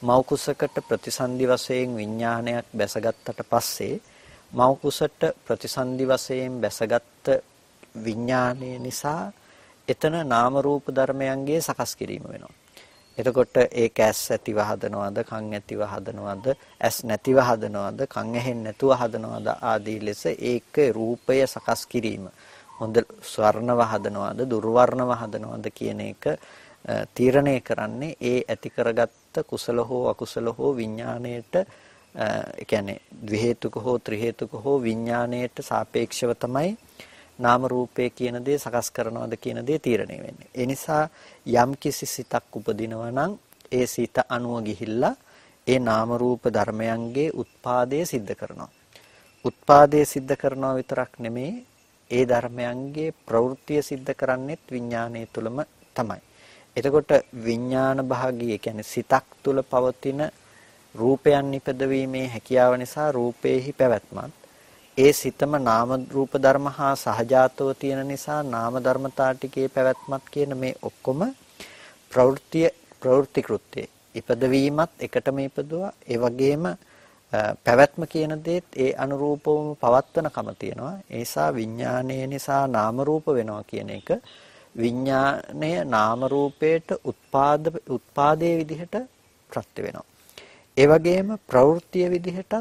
A: මව් කුසකට ප්‍රතිසන්දි වශයෙන් විඥානයක් බැසගත්තට පස්සේ මව් කුසට ප්‍රතිසන්දි වශයෙන් බැසගත්ත විඥානය නිසා එතන නාම රූප ධර්මයන්ගේ සකස් කිරීම වෙනවා. එතකොට ඒක ඇස් ඇතිව හදනවද කන් ඇතිව හදනවද ඇස් නැතිව හදනවද කන් ඇහෙන්නේ නැතුව හදනවද ආදී ලෙස ඒක රූපය සකස් කිරීම හොඳ ස්වර්ණව හදනවද දුර්වර්ණව හදනවද කියන එක තීරණය කරන්නේ ඒ ඇති කරගත්ත කුසල හෝ අකුසල හෝ විඥාණයට ඒ කියන්නේ ද්වි හේතුක හෝ ත්‍රි හේතුක හෝ විඥාණයට සාපේක්ෂව තමයි නාම රූපය කියන දේ සකස් කරනවද කියන දේ තීරණය වෙන්නේ. ඒ නිසා යම් කිසි සිතක් උපදිනවා නම් ඒ සිත අනුව ගිහිල්ලා ඒ නාම රූප ධර්මයන්ගේ උත්පාදය සිද්ධ කරනවා. උත්පාදය සිද්ධ කරනවා විතරක් නෙමේ ඒ ධර්මයන්ගේ ප්‍රවෘත්තිය සිද්ධ කරන්නේත් විඥානයේ තුලම තමයි. එතකොට විඥාන භාගී කියන්නේ සිතක් තුල පවතින රූපයන් නිපදවීමේ හැකියාව නිසා රූපේහි පැවැත්මත් ඒ සිතම නාම රූප ධර්ම හා සහජාතව තියෙන නිසා නාම ධර්මතා ටිකේ පැවැත්මත් කියන මේ ඔක්කොම ප්‍රවෘත්ති ප්‍රවෘත්ති කෘත්‍යය. ඉපදවීමත් එකටම ඉපදුවා. ඒ වගේම පැවැත්ම කියන දේත් ඒ අනුරූපවම පවත්වන කම තියෙනවා. ඒ නිසා විඥානය නිසා නාම රූප වෙනවා කියන එක විඥාණය නාම රූපයට උත්පාද උත්පාදයේ විදිහට ප්‍රත්‍ය වෙනවා. ඒ වගේම ප්‍රවෘත්තිය විදිහටත්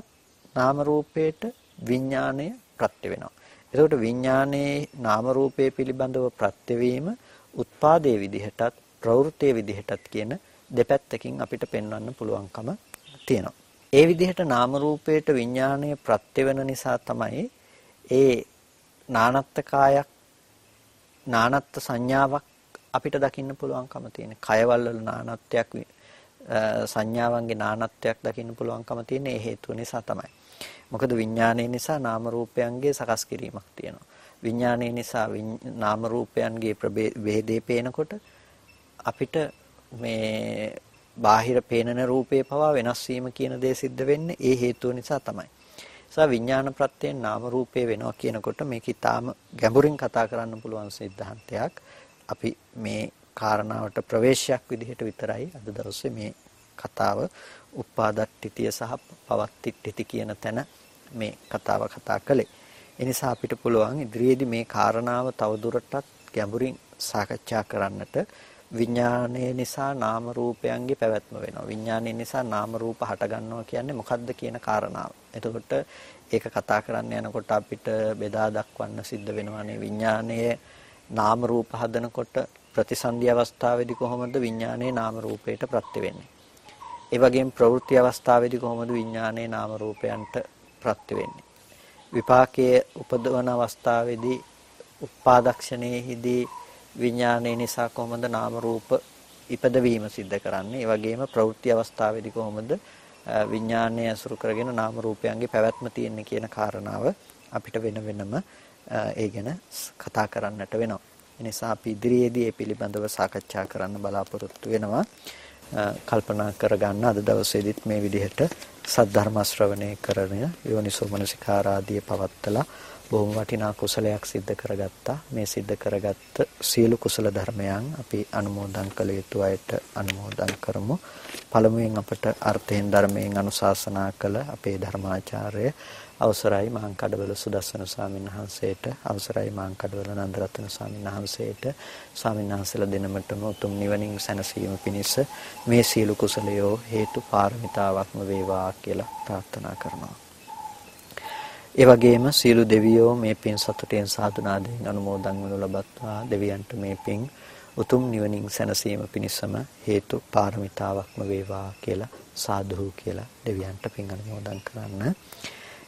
A: නාම රූපයට විඥාණය ප්‍රත්‍ය වෙනවා. එතකොට විඥානයේ නාම රූපයේ පිළිබඳව ප්‍රත්‍ය වීම උත්පාදයේ විදිහටත් ප්‍රවෘත්තියේ විදිහටත් කියන දෙපැත්තකින් අපිට පෙන්වන්න පුළුවන්කම තියෙනවා. ඒ විදිහට නාම රූපයට විඥාණය ප්‍රත්‍ය වෙන නිසා තමයි ඒ නානත්ත් කායක් නානත්ත් සංඥාවක් අපිට දකින්න පුළුවන්කම තියෙන. කයවල වල නානත්වයක් සංඥාවන්ගේ නානත්වයක් දකින්න පුළුවන්කම තියෙන ඒ හේතුව නිසා තමයි. මොකද විඥානයේ නිසා නාම රූපයන්ගේ සකස් කිරීමක් තියෙනවා. විඥානයේ නිසා නාම රූපයන්ගේ ප්‍රභේදේ පේනකොට අපිට මේ බාහිර පේනන රූපේ පවා වෙනස් වීම කියන දේ සිද්ධ වෙන්නේ ඒ හේතුව නිසා තමයි. නිසා විඥාන ප්‍රත්‍යයෙන් නාම රූපේ වෙනවා කියනකොට මේක ඊටාම ගැඹුරින් කතා කරන්න පුළුවන් සිද්ධාන්තයක්. අපි මේ කාරණාවට ප්‍රවේශයක් විදිහට විතරයි අද දවසේ මේ කතාව උපාදට්ඨිතිය සහ පවත්තිට්ඨිති කියන තැන මේ කතාව කතා කළේ. ඒ නිසා අපිට පුළුවන් ඉදිරියේදී මේ කාරණාව තවදුරටත් ගැඹුරින් සාකච්ඡා කරන්නට විඥානය නිසා නාම රූපයන්ගේ පැවැත්ම වෙනවා. විඥානය නිසා නාම රූප හට ගන්නවා කියන්නේ මොකද්ද කියන කාරණාව. එතකොට ඒක කතා කරන්න යනකොට අපිට බෙදා දක්වන්න සිද්ධ වෙනවානේ විඥානයේ නාම රූප හදනකොට ප්‍රතිසන්දි අවස්ථාවේදී කොහොමද විඥානයේ නාම රූපයට ප්‍රත්‍ය වෙන්නේ? ඒ වගේම ප්‍රවෘත්ති අවස්ථාවේදී කොහොමද විඥානයේ නාම රූපයන්ට ප්‍රත්‍ය වෙන්නේ? විපාකයේ උපදවන අවස්ථාවේදී උපාදක්ෂණයේදී විඥානයේ නිසා කොහොමද නාම රූප ඉපදවීම සිද්ධ කරන්නේ? ඒ වගේම ප්‍රවෘත්ති අවස්ථාවේදී කොහොමද විඥානය අසුරු කරගෙන නාම රූපයන්ගේ පැවැත්ම තියෙන්නේ කියන කාරණාව අපිට වෙන වෙනම ඒ ගැන කතා කරන්නට වෙනවා. ඒ නිසා අපි ඉදිරියේදී මේ පිළිබඳව සාකච්ඡා කරන්න බලාපොරොත්තු වෙනවා. කල්පනා කරගන්න අද දවසේදීත් මේ විදිහට සද්ධර්ම ශ්‍රවණය කරන යෝනිසෝමනසිකාරාදී පවත්තලා බොහොම වටිනා කුසලයක් සිද්ධ කරගත්තා. මේ සිද්ධ කරගත්ත සියලු කුසල ධර්මයන් අපි අනුමෝදන් කළ යුතු අයට අනුමෝදන් කරමු. පළමුවෙන් අපට අර්ථයෙන් ධර්මයෙන් අනුශාසනා කළ අපේ ධර්මාචාර්ය අවසරයි මහාංකඩවල සුදස්සන ස්වාමීන් වහන්සේට අවසරයි මහාංකඩවල නන්දරත්න ස්වාමීන් වහන්සේට ස්වාමීන් වහන්සේලා දෙනමටම උතුම් නිවනින් සැනසීම පිණිස මේ සියලු කුසලයෝ හේතු පාරමිතාවක්ම වේවා කියලා ප්‍රාර්ථනා කරනවා ඒ වගේම සියලු දෙවියෝ මේ පින් සතුටෙන් සාදුනාදයෙන් අනුමෝදන් වනු ලබත්වා දෙවියන්ට මේ පින් උතුම් නිවනින් සැනසීම පිණිසම හේතු පාරමිතාවක්ම වේවා කියලා සාදුහු කියලා දෙවියන්ට පින් අනුමෝදන් කරන්න.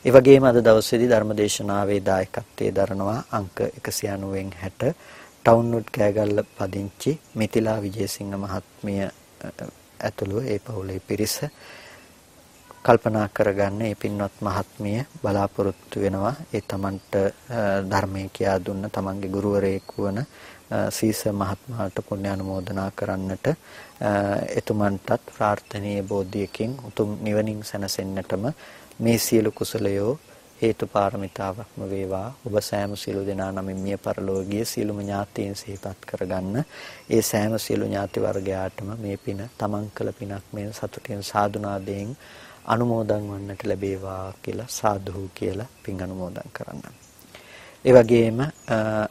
A: ඒ වගේම අද දවසේදී ධර්මදේශනාවේ දායකත්වයේ දරනවා අංක 190න් 60 ටවුන්වුඩ් කෑගල්ල පදිංචි මිතිලා විජේසිංහ මහත්මිය ඇතුළු ඒ පවුලේ පිරිස කල්පනා කරගන්න ඒ පින්වත් මහත්මිය බලාපොරොත්තු වෙනවා ඒ තමන්ට ධර්මයේ කියා දුන්න තමන්ගේ ගුරුවරයෙකු වන සීස මහත්මයාට පුණ්‍ය අනුමෝදනා කරන්නට එතුමන්ටත් ප්‍රාර්ථනීය බෝධියකින් උතුම් නිවනින් සැනසෙන්නටම මේ සියලු කුසලයෝ හේතු පාරමිතාවක්ම වේවා. ඔබ සෑම සියලු දෙනා නමින් මිය පරලෝකීය සියලුම ඥාතීන් සිහිපත් කරගන්න. ඒ සෑම සියලු ඥාති වර්ගයාටම මේ පින තමන් කළ පිනක් මේ සතුටින් සාදුනාදයෙන් අනුමෝදන් වන්නට ලැබේවා කියලා සාදු කියලා පින් අනුමෝදන් කරන්න. ඒ වගේම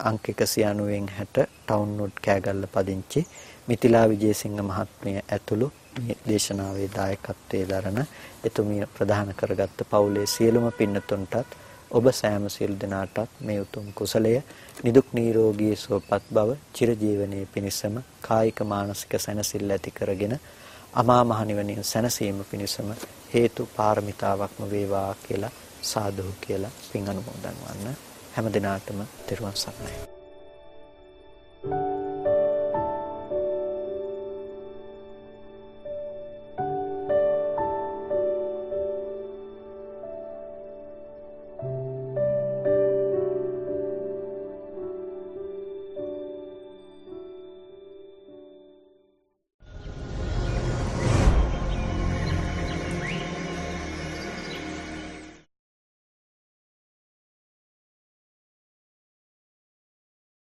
A: අංක 190න් 60 ටවුන්වුඩ් කෑගල්ල පදිංචි මිතිලා විජේසිංහ මහත්මිය ඇතුළු මේ දේශනාවේ දායකත්වයේ දරන එතුමිය ප්‍රදාන කරගත්ත පවුලේ සියලුම පින්නතුන්ටත් ඔබ සෑම සියලු දෙනාටත් මේ උතුම් කුසලය නිදුක් නිරෝගී සුවපත් බව චිරජීවනයේ පිණසම කායික මානසික සැනසෙල්ල ඇති කරගෙන අමා මහ නිවනින් සැනසීම පිණිසම හේතු පාරමිතාවක්ම වේවා කියලා සාදු කියලා පින් අනුමෝදන් වන්න. හැම දිනාටම තෙරුවන් සරණයි.